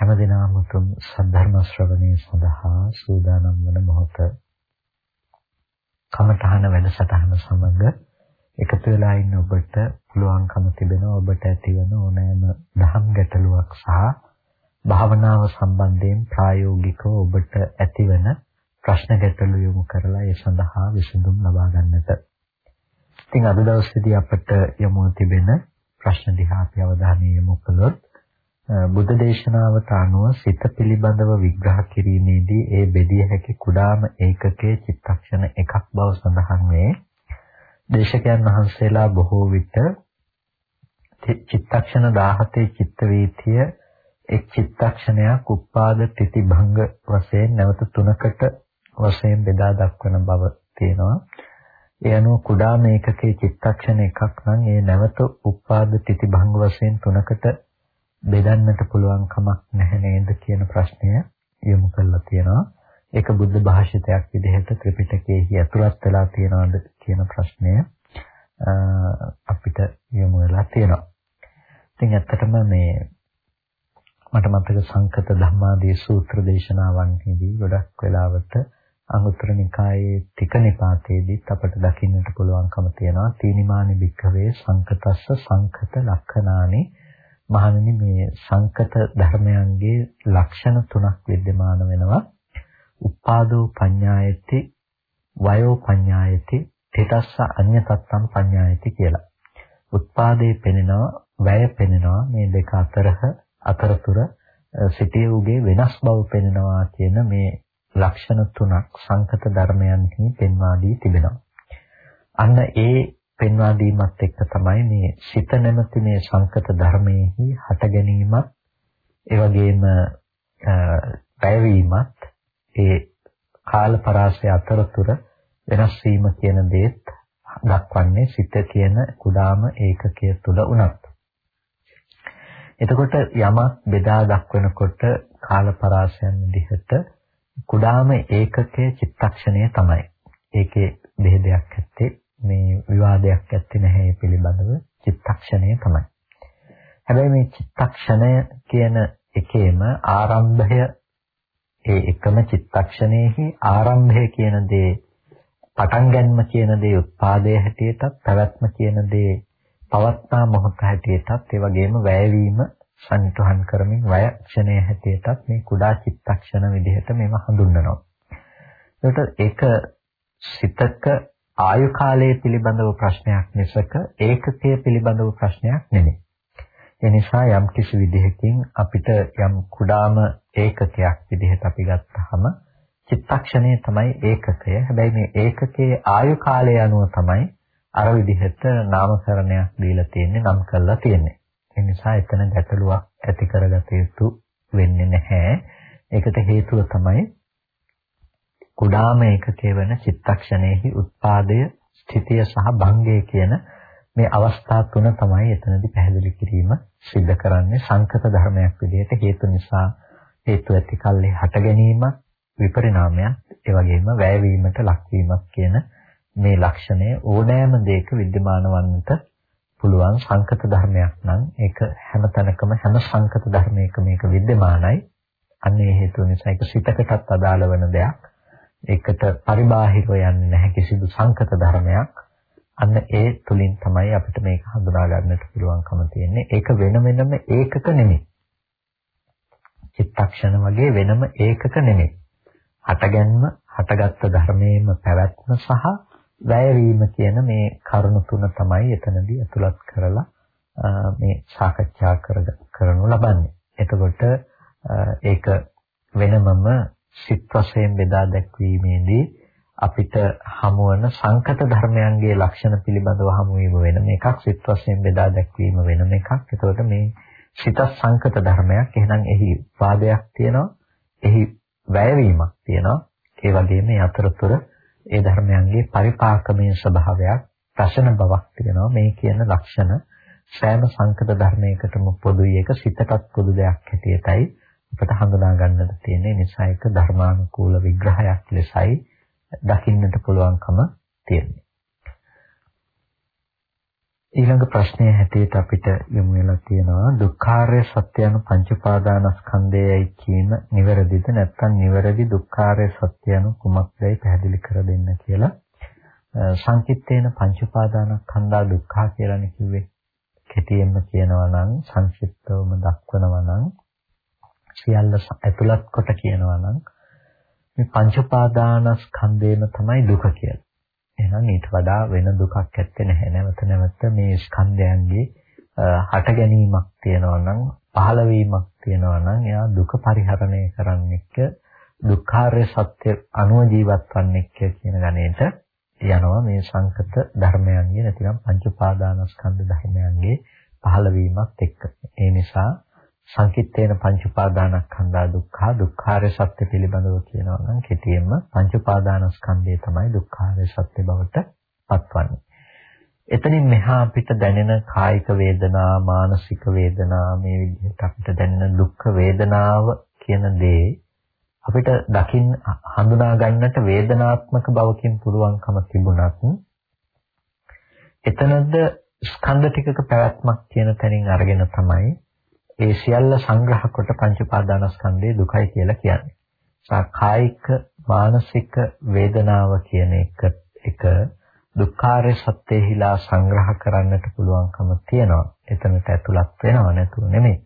හැමදිනම උතුම් සද්ධර්ම ශ්‍රවණය සඳහා සූදානම් වන මොහොත කමඨහන වැඩසටහන සමග එකතු වෙලා ඉන්න ඔබට පුළුවන්කම තිබෙනවා ඔබට ඇතිවන ඕනෑම දහම් ගැටලුවක් සහ භාවනාව සම්බන්ධයෙන් ප්‍රායෝගිකව ඔබට ඇතිවන ප්‍රශ්න ගැටලු යොමු කරලා ඒ සඳහා විසඳුම් ලබා ගන්නට. ඉතින් අද දවසේදී අපට යොමු තිබෙන ප්‍රශ්න දිහා අපි අවධානය යොමු කළොත් බුද්ධ දේශනාවට අනුව සිත පිළිබඳව විග්‍රහ කිරීමේදී ඒ බෙදිය හැකි කුඩාම ඒකකයේ චිත්තක්ෂණ එකක් බව සඳහන් වේ. දේශකයන් වහන්සේලා බොහෝ විට චිත්තක්ෂණ 17 චිත්ත වීතිය එක් චිත්තක්ෂණයක් උපාද තිතිභංග වශයෙන් නැවත තුනකට වශයෙන් බෙදා දක්වන බව තියෙනවා. ඒ අනුව කුඩාම ඒකකයේ චිත්තක්ෂණ එකක් නම් ඒ නැවත උපාද තිතිභංග වශයෙන් තුනකට බෙදන්නට පුළුවන් කමක් නැහැ නේද කියන ප්‍රශ්නය යොමු කරලා තියෙනවා. ඒක බුද්ධ භාෂිතයක් විදිහට ත්‍රිපිටකයේහි ඇතුළත් වෙලා තියෙනවද කියන ප්‍රශ්නය අපිට යොමු වෙලා තියෙනවා. ඉතින් ඇත්තටම මේ මට මතක සංකත ධම්මාදී සූත්‍ර දේශනාවන්හිදී ගොඩක් වෙලාවට අංගුත්තර නිකායේ තික නිපාතයේදීත් අපට දකින්නට පුළුවන්කම තියෙනවා තීනිමානි භික්ඛවේ සංකතස්ස සංකත ලක්ෂණානි මහණෙනි මේ සංකත ධර්මයන්ගේ ලක්ෂණ තුනක් विद्यमान වෙනවා උපාදෝ පඤ්ඤායති වයෝ පඤ්ඤායති තෙතස්ස අඤ්‍ය තත්තම් පඤ්ඤායති කියලා. උත්පාදේ පෙනෙනවා වැය පෙනෙනවා මේ දෙක අතරහ අතරතුර සිටියුගේ වෙනස් බව පෙනෙනවා කියන මේ ලක්ෂණ තුනක් සංකත ධර්මයන්හි පෙන්වා දී තිබෙනවා. අන්න ඒ පෙන්වා දීමත් එක්ක තමයි මේ සිත නැමැති මේ සංකත ධර්මයේහි හට ගැනීමත් ඒ වගේම පැවීමත් ඒ කාල පරාසය අතරතුර වෙනස් වීම කියන දේත් දක්වන්නේ සිත කියන කුඩාම ඒකකය තුල උනත්. එතකොට යමක් බෙදා දක්වනකොට කාල පරාසයන් විදිහට කුඩාම ඒකකයේ චිත්තක්ෂණය තමයි. ඒකේ බෙහෙදයක් ඇත්තේ මේ විවාදයක් ඇත්තේ නැහැ පිළිබඳව චිත්තක්ෂණය තමයි. හැබැයි මේ චිත්තක්ෂණය කියන එකේම ආරම්භය ඒ එකම චිත්තක්ෂණයෙහි ආරම්භය කියන දේ පටන් ගැනීම කියන දේ උත්පාදයේ හැටියටත් පැවැත්ම කියන දේ පවත්තා මොහොත හැටියටත් ඒ වගේම වැයවීම සංතුහන් කරමින් වය ක්ෂණයේ හැටියටත් මේ කුඩා චිත්තක්ෂණ විදිහට මේව හඳුන්වනවා. ඒකට ඒක සිතක ආයු කාලය පිළිබඳව ප්‍රශ්නයක් මිසක ඒකකය පිළිබඳව ප්‍රශ්නයක් නෙමෙයි. ඒ නිසා යම් කිසි විදිහකින් අපිට යම් කුඩාම ඒකකයක් විදිහට අපි ගත්තාම චිත්තක්ෂණය තමයි ඒකකය. හැබැයි මේ ඒකකයේ ආයු කාලය අනුව තමයි අර විදිහට නාමකරණයක් දීලා තියෙන්නේ නම් කරලා තියෙන්නේ. ඒ නිසා එතන ගැටලුවක් ඇති කරගත යුතු වෙන්නේ නැහැ. ඒකට හේතුව තමයි කුඩාම ඒකකයේ වෙන චිත්තක්ෂණයෙහි උත්පාදය, ස්ථිතිය සහ භංගය කියන මේ අවස්ථා තුන තමයි එතනදී පැහැදිලි කිරීම සිද්ධ කරන්නේ. සංකත ධර්මයක් විදිහට හේතු නිසා හේතු ඇති කල්හි හට ගැනීම විපරිණාමයක් ඒ වගේම වැයවීමට ලක්වීමක් කියන මේ ලක්ෂණය ඕනෑම දෙයක विद्यमान වන්නට පුළුවන් සංකත ධර්මයක් නම් ඒක හැමතැනකම හැම සංකත ධර්මයක මේක विद्यमानයි. අන්නේ හේතුව නිසා ඒක සිතකටත් අදාළ වෙන දෙයක්. ඒකට පරිබාහිරව යන්නේ නැහැ කිසිදු සංකත ධර්මයක් අන්න ඒ තුලින් තමයි අපිට මේක හඳුනා ගන්නට පුළුවන්කම තියෙන්නේ. ඒක වෙන වෙනම ඒකක නෙමෙයි. චිත්තක්ෂණ වගේ වෙනම ඒකක නෙමෙයි. හටගන්ම හටගත්තු ධර්මයේම පැවැත්ම සහ වැයවීම කියන මේ කරුණු තුන තමයි එතනදී අතුලත් කරලා මේ සාකච්ඡා කරනු ලබන්නේ. එතකොට ඒක වෙනමම සිත් වශයෙන් බෙදා දැක්වීමේදී අපිට හමුවන සංකත ධර්මයන්ගේ ලක්ෂණ පිළිබඳව හමු වීම වෙන මේකක් සිත් වශයෙන් බෙදා දැක්වීම වෙන මේකක්. එතකොට මේ සිත සංකත ධර්මයක්. එහෙනම් එහි වාදයක් තියෙනවා. එහි වැයවීමක් තියෙනවා. ඒ වගේම මේ අතරතුර ඒ ධර්මයන්ගේ පරිපාකමේ ස්වභාවයක් ප්‍රශ්න බවක් තියෙනවා. මේ කියන ලක්ෂණ සෑම සංකත ධර්මයකටම පොදුයි එක සිතටත් පොදු දෙයක් හැටියටයි අපට හඳුනා ගන්නට තියෙන නිසා ඒක ධර්මානුකූල විග්‍රහයක් ලෙසයි දකින්නට පුළුවන්කම තියෙන්නේ. ඊළඟ ප්‍රශ්නය හැටියට අපිට යොමු වෙලා තියෙනවා දුක්ඛාරය සත්‍ය anu පංච උපාදානස්කන්ධයයි කියන නිවැරදිද නැත්නම් නිවැරදි දුක්ඛාරය සත්‍ය anu කුමක්දයි පැහැදිලි කර දෙන්න කියලා සංකිට්ඨේන පංච උපාදානස්කන්ධා දුක්ඛා කියලානේ කිව්වේ කෙටියෙන්ම කියනවා නම් සංක්ෂිප්තවම දක්වනවා නම් සියල්ල ඇතුළත් කොට කියනවා නම් මේ පංච උපාදානස්කන්ධේම තමයි දුක කියලා. එහෙනම් ඊට වඩා වෙන දුකක් ඇත්තේ නැහැ. නැවත නැවත මේ ස්කන්ධයන්ගේ හට ගැනීමක් තියෙනවා නම් පහළ වීමක් තියෙනවා නම් එයා දුක පරිහරණය කරන්නෙක් දුක්ඛාරය සත්‍ය අනුව ජීවත් වන්නෙක් කියන ගණේට යනවා මේ සංකත ධර්මයන්ගේ නැතිනම් පංච උපාදානස්කන්ධ ධර්මයන්ගේ පහළවීමත් එක්ක. ඒ නිසා සංකිට්ඨේන පංච උපාදානස්කන්ධා දුක්ඛා දුක්ඛාරය සත්‍ය පිළිබඳව කියනවා නම් කෙටියෙන්ම පංච උපාදානස්කන්ධය තමයි දුක්ඛාරය සත්‍ය බවට පත්වන්නේ. එතනින් මෙහා අපිට දැනෙන කායික වේදනා, මානසික වේදනා මේ විදිහට අපිට දැනෙන දුක් වේදනාව කියන දේ අපිට දකින් හඳුනා ගන්නට වේදනාත්මක බවකින් පුළුවන්කම තිබුණත් එතනද ස්කන්ධ ටිකක පැවැත්මක් කියන තැනින් අරගෙන තමයි ඒ සියල්ල සංග්‍රහ කොට පංච උපාදානස්කන්ධයේ දුකයි කියලා කියන්නේ. කායික මානසික වේදනාව කියන එක එක දුක්ඛාරය සත්‍යෙහිලා සංග්‍රහ කරන්නට පුළුවන්කම තියෙනවා. එතනට ඇතුළත් වෙනව නැතුව නෙමෙයි.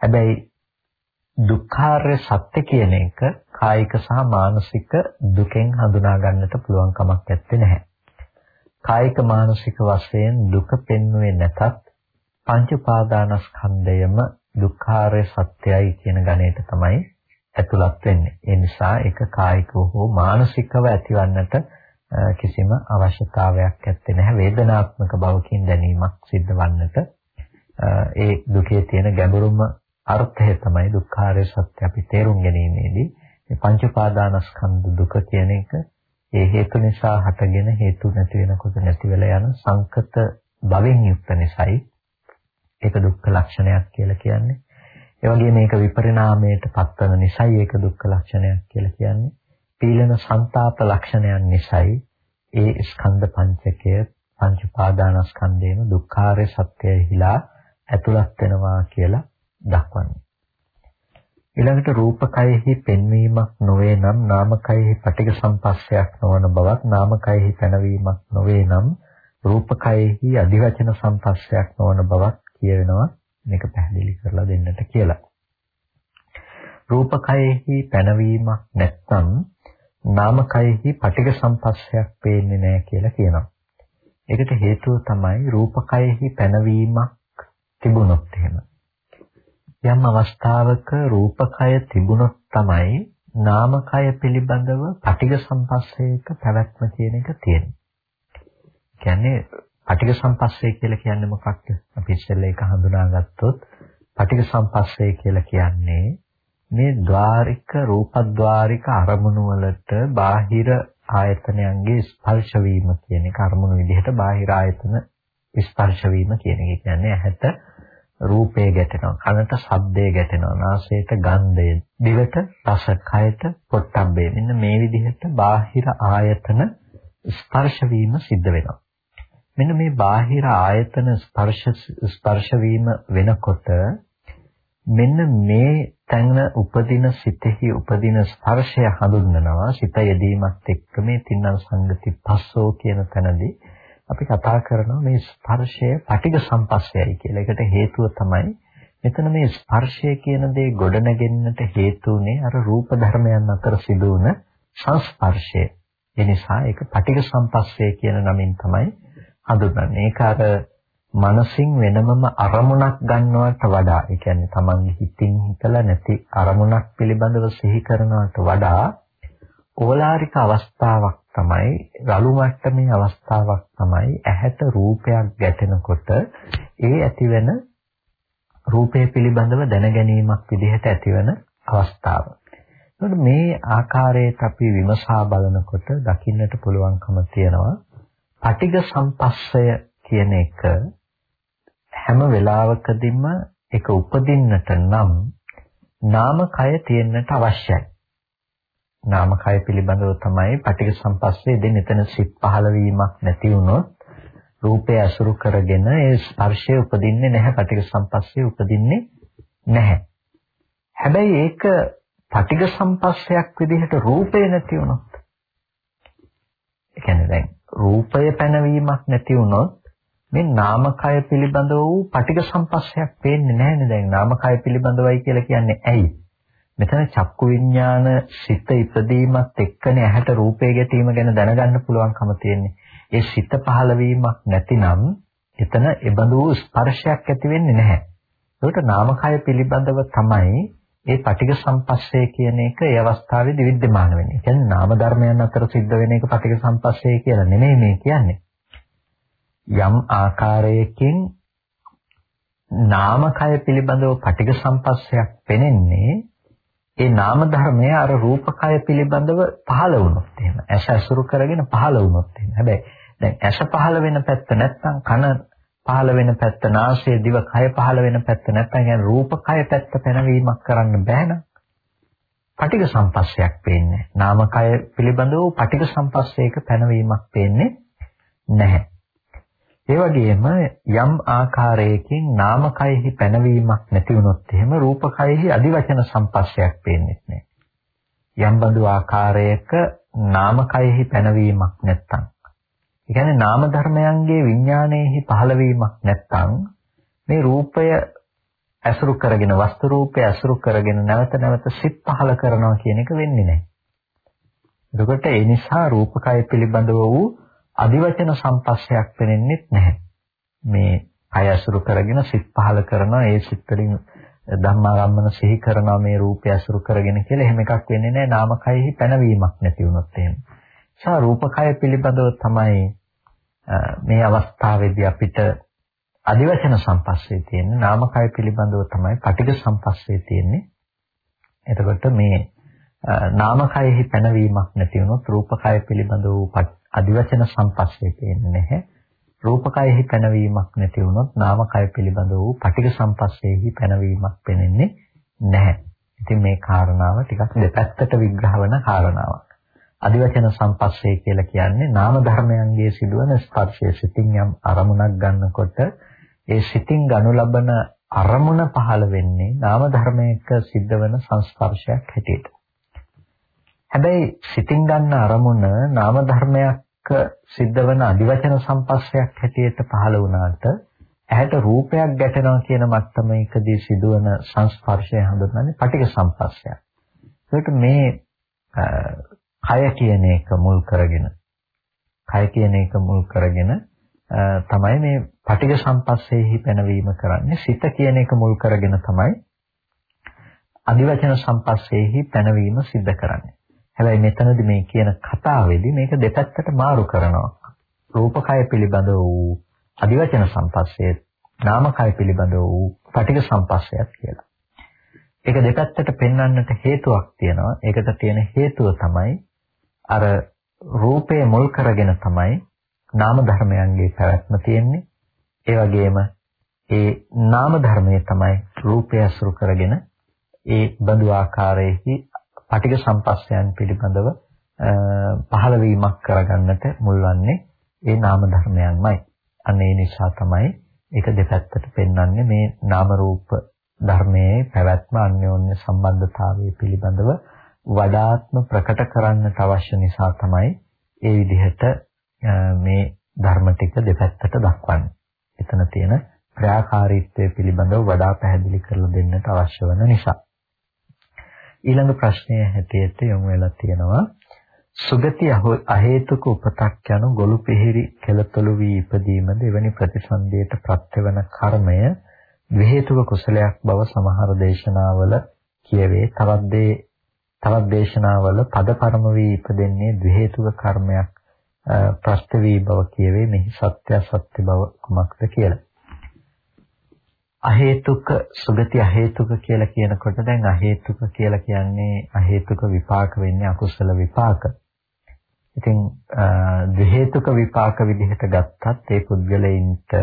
හැබැයි දුක්ඛාරය සත්‍ය කියන එක කායික සහ මානසික දුකෙන් හඳුනා ගන්නට පුළුවන් කමක් නැත්තේ නැහැ. කායික මානසික වශයෙන් දුක පෙන්වුවේ නැතත් පංච උපාදානස්කන්ධයම දුක්ඛාරය සත්‍යයි කියන ගණයට තමයි ඇතුළත් වෙන්නේ. ඒ නිසා ඒක කායිකව හෝ මානසිකව ඇතිවන්නට කිසිම අවශ්‍යතාවයක් නැත්තේ නැහැ. වේදනාත්මක බවකින් දැනීමක් සිද්ධ වන්නට ඒ දුකේ තියෙන ගැඹුරුම අර්ථය තමයි දුක්ඛාරය සත්‍ය අපි තේරුම් ගැනීමේදී මේ පංච උපාදානස්කන්ධ දුක කියන එක ඒ හේතු නිසා හටගෙන හේතු නැති වෙනකොට නැති වෙලා යන සංකත භවෙන් යුක්ත නිසායි ඒක දුක්ඛ ලක්ෂණයක් කියලා කියන්නේ. ඒ වගේම මේක විපරිණාමයට පත්වන නිසායි ඒක දුක්ඛ ලක්ෂණයක් කියලා කියන්නේ. පීලන ਸੰతాප ලක්ෂණයන් නිසායි ඒ ස්කන්ධ පංචකය පංච උපාදානස්කන්ධේම දුක්ඛාරය සත්‍යයහිලා ඇතුළත් වෙනවා කියලා දක්වන්නේ. ඊළඟට රූපකයෙහි පෙන්වීමක් නොවේ නම් නාමකයෙහි පටික සම්පස්සයක් නොවන බවත් නාමකයෙහි පැනවීමක් නොවේ නම් රූපකයෙහි අධිවචන සම්පස්සයක් නොවන බවත් කියවෙනවා මේක පැහැදිලි කරලා දෙන්නට කියලා. රූපකයෙහි පැනවීමක් නැත්නම් නාමකයෙහි පටික සම්පස්සයක් පේන්නේ නැහැ කියලා කියනවා. ඒකට හේතුව තමයි රූපකයෙහි පැනවීමක් තිබුණොත් එහෙම. යම් අවස්ථාවක රූපකය තිබුණොත් තමයි නාමකය පිළිබඳව පටිඝ සම්පස්සේක පැවැත්ම කියන එක තියෙන්නේ. කියන්නේ පටිඝ සම්පස්සේ කියලා කියන්නේ මොකක්ද? අපි ඉස්සෙල්ලා ඒක හඳුනාගත්තොත් පටිඝ සම්පස්සේ කියලා කියන්නේ මේ ద్వාරික රූපද්වාරික අරමුණු වලට බාහිර ආයතනයන්ගේ ස්පර්ශ වීම කියන එක අරමුණු විදිහට බාහිර ආයතන ස්පර්ශ වීම කියන එක. කියන්නේ ඇහැට රූපය ගැටෙනවා කනට ශබ්දය ගැටෙනවා නාසයට ගන්ධය දිවට රස කයට පොට්ටබ්බේ. මෙන්න මේ විදිහට බාහිර ආයතන ස්පර්ශ වීම සිද්ධ වෙනවා. මෙන්න මේ බාහිර ආයතන ස්පර්ශ ස්පර්ශ වීම වෙනකොට මෙන්න මේ තැන උපදින සිතෙහි උපදින ස්පර්ශය හඳුන්වනවා සිත යෙදීමත් එක්ක මේ තින්න සංගති පස්සෝ කියන තැනදී අපි කතා කරනවා මේ ස්පර්ශය පටිඝ සම්පස්සයයි කියලා. ඒකට හේතුව තමයි මෙතන මේ ස්පර්ශය කියන දේ ගොඩනගෙන්නට හේතුුනේ අර රූප ධර්මයන් අතර සිදුවන සංස්පර්ශය. ඒ නිසා ඒක පටිඝ සම්පස්සය කියන නමින් තමයි හඳුන්වන්නේ. ඒක අර මනසින් වෙනමම අරමුණක් ගන්නවට වඩා, ඒ කියන්නේ තමන්ගේ හිතින් හිතලා නැති අරමුණක් පිළිබඳව සිහි කරනවට වඩා ඕලාරික අවස්ථාවක් තමයි රළු මට්ටමේ අවස්ථාවක් තමයි ඇහැට රූපයක් ගැටෙනකොට ඒ ඇතිවෙන රූපය පිළිබඳව දැනගැනීමක් විදිහට ඇතිවන අවස්ථාව. එතකොට මේ ආකාරයට අපි විමසා බලනකොට දකින්නට පුළුවන්කම තියෙනවා පටිඝ සම්පස්සය කියන එක හැම වෙලාවකදීම ඒක උපදින්නට නම් නාමකය තියෙන්නට අවශ්‍යයි. නාමකය පිළිබඳව තමයි පටිඝ සම්පස්සේ දෙන්න එතන සිත් පහළ වීමක් නැති වුණොත් රූපය අසුරු කරගෙන ඒ ස්පර්ශය උපදින්නේ නැහැ පටිඝ සම්පස්සේ උපදින්නේ නැහැ. හැබැයි ඒක පටිඝ සම්පස්සයක් විදිහට රූපේ නැති වුණොත් ඒ කියන්නේ දැන් රූපය පැනවීමක් නැති වුණොත් මේ නාමකය පිළිබඳ වූ පටිඝ සම්පස්සයක් පේන්නේ නැහැනේ. දැන් නාමකය පිළිබඳවයි කියලා කියන්නේ ඇයි? මෙතන චක්කු විඥාන සිත ඉපදීමත් එක්කනේ ඇහැට රූපේ ගැටීම ගැන දැනගන්න පුළුවන්කම තියෙන්නේ. ඒ සිත පහළ වීමක් නැතිනම් එතන ඒබඳු ස්පර්ශයක් ඇති වෙන්නේ නැහැ. ඒකට නාමකය පිළිබඳව තමයි ඒ පටිඝ සම්පස්සේ කියන එක ඒ අවස්ථාවේදී විද්‍යමාන වෙන්නේ. ඒ කියන්නේ නාම ධර්මයන් අතර සිද්ධ වෙන එක පටිඝ සම්පස්සේ කියලා නෙමෙයි මේ කියන්නේ. යම් ආකාරයකින් නාමකය පිළිබඳව පටිඝ සම්පස්සයක් පෙනෙන්නේ ඒ නාම ධර්මය අර රූපකය පිළිබඳව පහළ වුණොත් එහෙම. ඇස අසුරු කරගෙන පහළ වුණොත් එහෙම. හැබැයි දැන් ඇස පහළ වෙන පැත්ත නැත්නම් කන පහළ වෙන පැත්ත නාසය දිව කය පහළ වෙන පැත්ත නැත්නම් يعني රූප කය පැත්ත පැනවීමක් කරන්න බෑ නම් පටිඝ සම්පස්සයක් පේන්නේ නාම කය පිළිබඳව පටිඝ සම්පස්සයක පැනවීමක් පේන්නේ නැහැ ඒ වගේම යම් ආකාරයකින් නාම කයෙහි පැනවීමක් නැති වුණොත් එහෙම රූප කයෙහි අදිවචන සම්පස්සයක් පේන්නේ නැහැ යම් බඳු ආකාරයක නාම කයෙහි පැනවීමක් නැත්තම් ඒ කියන්නේ නාම ධර්මයන්ගේ විඥානයේහි පහළවීමක් නැත්නම් මේ රූපය ඇසුරු කරගෙන වස්තු රූපය ඇසුරු කරගෙන නැවත නැවත සිත් පහළ කරනවා කියන එක වෙන්නේ නැහැ. එතකොට ඒ නිසා රූපකය පිළිබඳව වූ අදිවචන සම්පස්සයක් වෙන්නේ නැහැ. මේ කය ඇසුරු කරගෙන සිත් පහළ කරනවා ඒ සිත් වලින් ධම්මාරම්මන සිහි කරනවා මේ රූපය ඇසුරු කරගෙන කියලා එහෙම එකක් වෙන්නේ නැහැ. නාමකයෙහි පැනවීමක් නැති වුණොත් එහෙම. සා රූපකය පිළිබඳව තමයි මේ අවස්ථාවේදී අපිට අදිවචන සම්පස්සේ තියෙන්නේ නාමකය පිළිබඳව තමයි පටිඝ සම්පස්සේ තියෙන්නේ. එතකොට මේ නාමකයෙහි පැනවීමක් නැති වුණොත් රූපකය පිළිබඳ වූ අදිවචන සම්පස්සේ තියෙන්නේ නැහැ. රූපකයෙහි පැනවීමක් නැති වුණොත් නාමකය පිළිබඳ වූ පටිඝ සම්පස්සේහි පැනවීමක් පෙනෙන්නේ නැහැ. ඉතින් මේ කාරණාව ටිකක් දෙපැත්තට විග්‍රහ වන කාරණාවක්. අදිවචන සම්පස්සේ කියලා කියන්නේ නාම ධර්මයන්ගේ සිදුවන ස්පර්ශය සිතින් යම් අරමුණක් ගන්නකොට ඒ සිතින් ගනු ලබන අරමුණ පහළ වෙන්නේ නාම ධර්මයක සිද්ධවන සංස්පර්ශයක් හැටියට. හැබැයි සිතින් ගන්න අරමුණ නාම ධර්මයක් සිද්ධවන අදිවචන සම්පස්සයක් හැටියට පහළ වුණාට ඇහැට රූපයක් ගැටෙනවා කියන මට්ටමකදී සිදුවන සංස්පර්ශය හඳුන්වන්නේ පටික සම්පස්සයක්. ඒකට මේ කය කියන එක මුල් කරගෙන. කය කියන එක මුල් කරගෙන තමයි මේ පටිඝ සම්පස්සේහි පැනවීම කරන්නේ. සිත කියන එක මුල් කරගෙන තමයි අදිවචන සම්පස්සේහි පැනවීම සිද්ධ කරන්නේ. හැබැයි මෙතනදී මේ කියන කතාවේදී මේක දෙපැත්තට මාරු කරනවා. රූපකය පිළිබඳ වූ අදිවචන සම්පස්සේ නාමකය පිළිබඳ වූ පටිඝ සම්පස්සයත් කියලා. ඒක දෙපැත්තට පෙන්වන්නට හේතුවක් තියෙනවා. ඒකට තියෙන හේතුව තමයි අර රූපය මුල් කරගෙන තමයි නාම ධර්මයන්ගේ පැවැත්ම තියෙන්නේ. ඒ වගේම ඒ නාම ධර්මයේ තමයි රූපය අසුරු කරගෙන ඒ බඳු ආකාරයේහි පටිඝ සම්පස්සයන් පිළිබඳව පහළ වීමක් කරගන්නට මුල්වන්නේ ඒ නාම ධර්මයන්මයි. අන්න ඒ නිසා තමයි ඒක දෙපැත්තට පෙන්වන්නේ මේ නාම රූප ධර්මයේ පැවැත්ම අන්‍යෝන්‍ය සම්බන්ධතාවය පිළිබඳව වඩාත්ම ප්‍රකට කරන්නට අවශ්‍ය නිසා තමයි ඒ විදිහට මේ ධර්ම ටික දෙපැත්තට දක්වන්නේ. එතන තියෙන ක්‍රියාකාරීත්වය පිළිබඳව වඩා පැහැදිලි කරලා දෙන්නට අවශ්‍ය වෙන නිසා. ඊළඟ ප්‍රශ්නය හැටියට යොමු වෙලා තියෙනවා සුගති අහේතුක උපතක් යනු ගොළු පිහිරි කෙලතොළු වී ඉපදීමද එවැනි ප්‍රතිසන්දියට ප්‍රත්‍යවන කර්මය විහේතුක කුසලයක් බව සමහර දේශනාවල කියවේ. තවත් දේ තවත් දේශනාවල පදපරම වී ඉපදෙන්නේ ද්වි හේතුක කර්මයක් ප්‍රස්ත වී බව කියවේ මෙහි සත්‍ය සත්‍ය බව කුමක්ද කියලා. අහේතුක සුගති අහේතුක කියලා කියනකොට දැන් අහේතුක කියලා කියන්නේ අහේතුක විපාක වෙන්නේ අකුසල විපාක. ඉතින් ද්වේතුක විපාක විදිහට ගත්තත් ඒ පුද්ගලයින්ට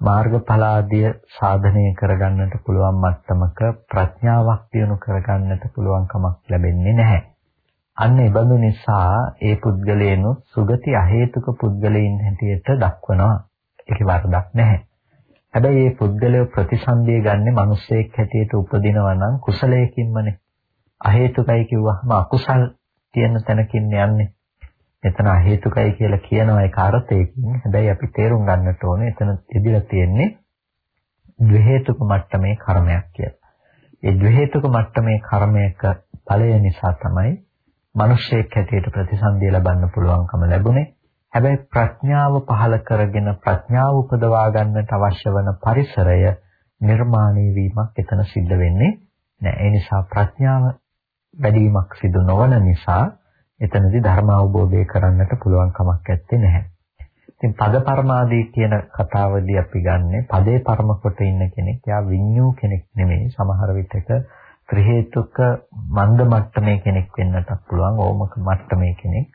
මාර්ගඵල ආදිය සාධනය කරගන්නට පුළුවන් මට්ටමක ප්‍රඥාවක් දියුණු කරගන්නට පුළුවන් කමක් ලැබෙන්නේ නැහැ. අන්න ඒ බඳු නිසා ඒ පුද්ගලයන්ොත් සුගති අහේතුක පුද්ගලයින් හැටියට දක්වනවා. ඒකේ වරදක් නැහැ. හැබැයි මේ පුද්ගලය ප්‍රතිසන්දිය ගන්නෙ මිනිස්සෙක් හැටියට උපදිනවා නම් කුසලයකින්මනේ. අහේතුකයි කිව්වහම අකුසල් තියෙන තැනකින් යන්නේ. එතන අහේතුකයි කියලා කියනවා ඒක අර්ථයකින්. හැබැයි අපි තේරුම් ගන්නට ඕනේ එතන ඉදිරිය තියෙන්නේ ද්වේහේතුක මට්ටමේ කර්මයක් කියලා. ඒ ද්වේහේතුක මට්ටමේ කර්මයක ඵලය නිසා තමයි මිනිස්සෙක් හැටියට ප්‍රතිසන්දිය ලබන්න පුළුවන්කම ලැබුණේ. හැබැයි ප්‍රඥාව පහළ කරගෙන ප්‍රඥාව උපදවා ගන්නට අවශ්‍ය වන පරිසරය නිර්මාණය වීමක් එතන සිද්ධ වෙන්නේ නැහැ. ඒ නිසා ප්‍රඥාව වැඩිවීමක් සිදු නොවන නිසා එතනදී ධර්ම අවබෝධය කරන්නට පුළුවන් කමක් නැත්තේ නැහැ. ඉතින් පද පරමාදී කියන කතාවදී අපි ගන්නෙ පදේ පරම කොට ඉන්න කෙනෙක්. යා විඤ්ඤූ කෙනෙක් නෙමෙයි. සමහර විටක ත්‍රි හේතුක මන්ද මට්ටමේ කෙනෙක් වෙන්නටත් පුළුවන්. ඕමක මට්ටමේ කෙනෙක්.